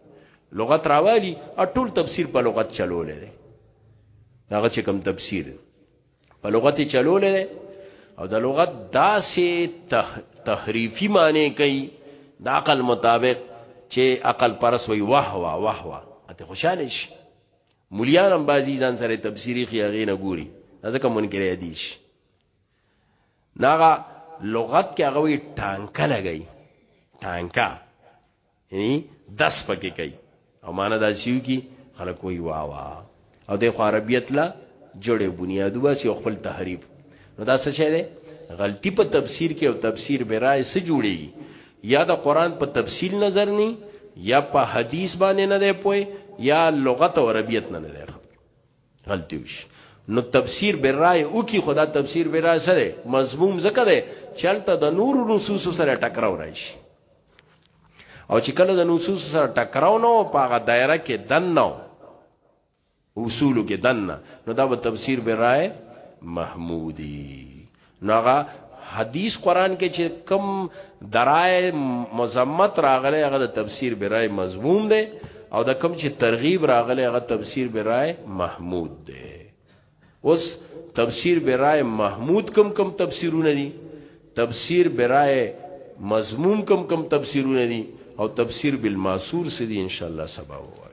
لغت راوالی اټول تفسیر په لغت چلولې دی هغه چې کوم تفسیر دی په لغت چلول او د لغت داسې تح... تحریفی معنی کوي د عقل مطابق چې عقل پرس وي واه واه واه واه ته خوشاله شي مليان هم بازي ځان سره تفسیری خیاغې نه ګوري ځکه منکر حدیث ناغه لغت کې هغه وی ټانکه لګی ټانکه یعنی دس پکې کوي او معنا دا سیو کی خلک وی وا وا او د خو عربیت لا جوړه بنیادو بس یو خپل تحریف نو دا څه شه ده غلطی په تفسیر کې او تفسیر به رائے سره جوړیږي یا د قران په تفصیل نظر ني یا په حدیث باندې نه دی پوي یا لغت او عربیت نه نه دی غلطی وش نو تفسیر به رائے او کی خدا تفسیر به رائے سره مضموم زکه ده چلته د نور نصوص سره ټکراو راشي او چې کله د نصوص سره ټکراو نو په هغه دایره کې دنو اصول کې دنه نو دا به تفسیر به رائے محمودی نو هغه حدیث قران کې چې کم درای مزمت راغله هغه د تفسیر به رائے مضمون دی او د کم چې ترغیب راغله هغه تفسیر به رائے محمود دی اوس تفسیر برای محمود کم کم تفسیرونه دي تفسیر برای مضموم کم کم تفسیرونه دي او تفسیر بالماسور سدي ان شاء الله سبا وایي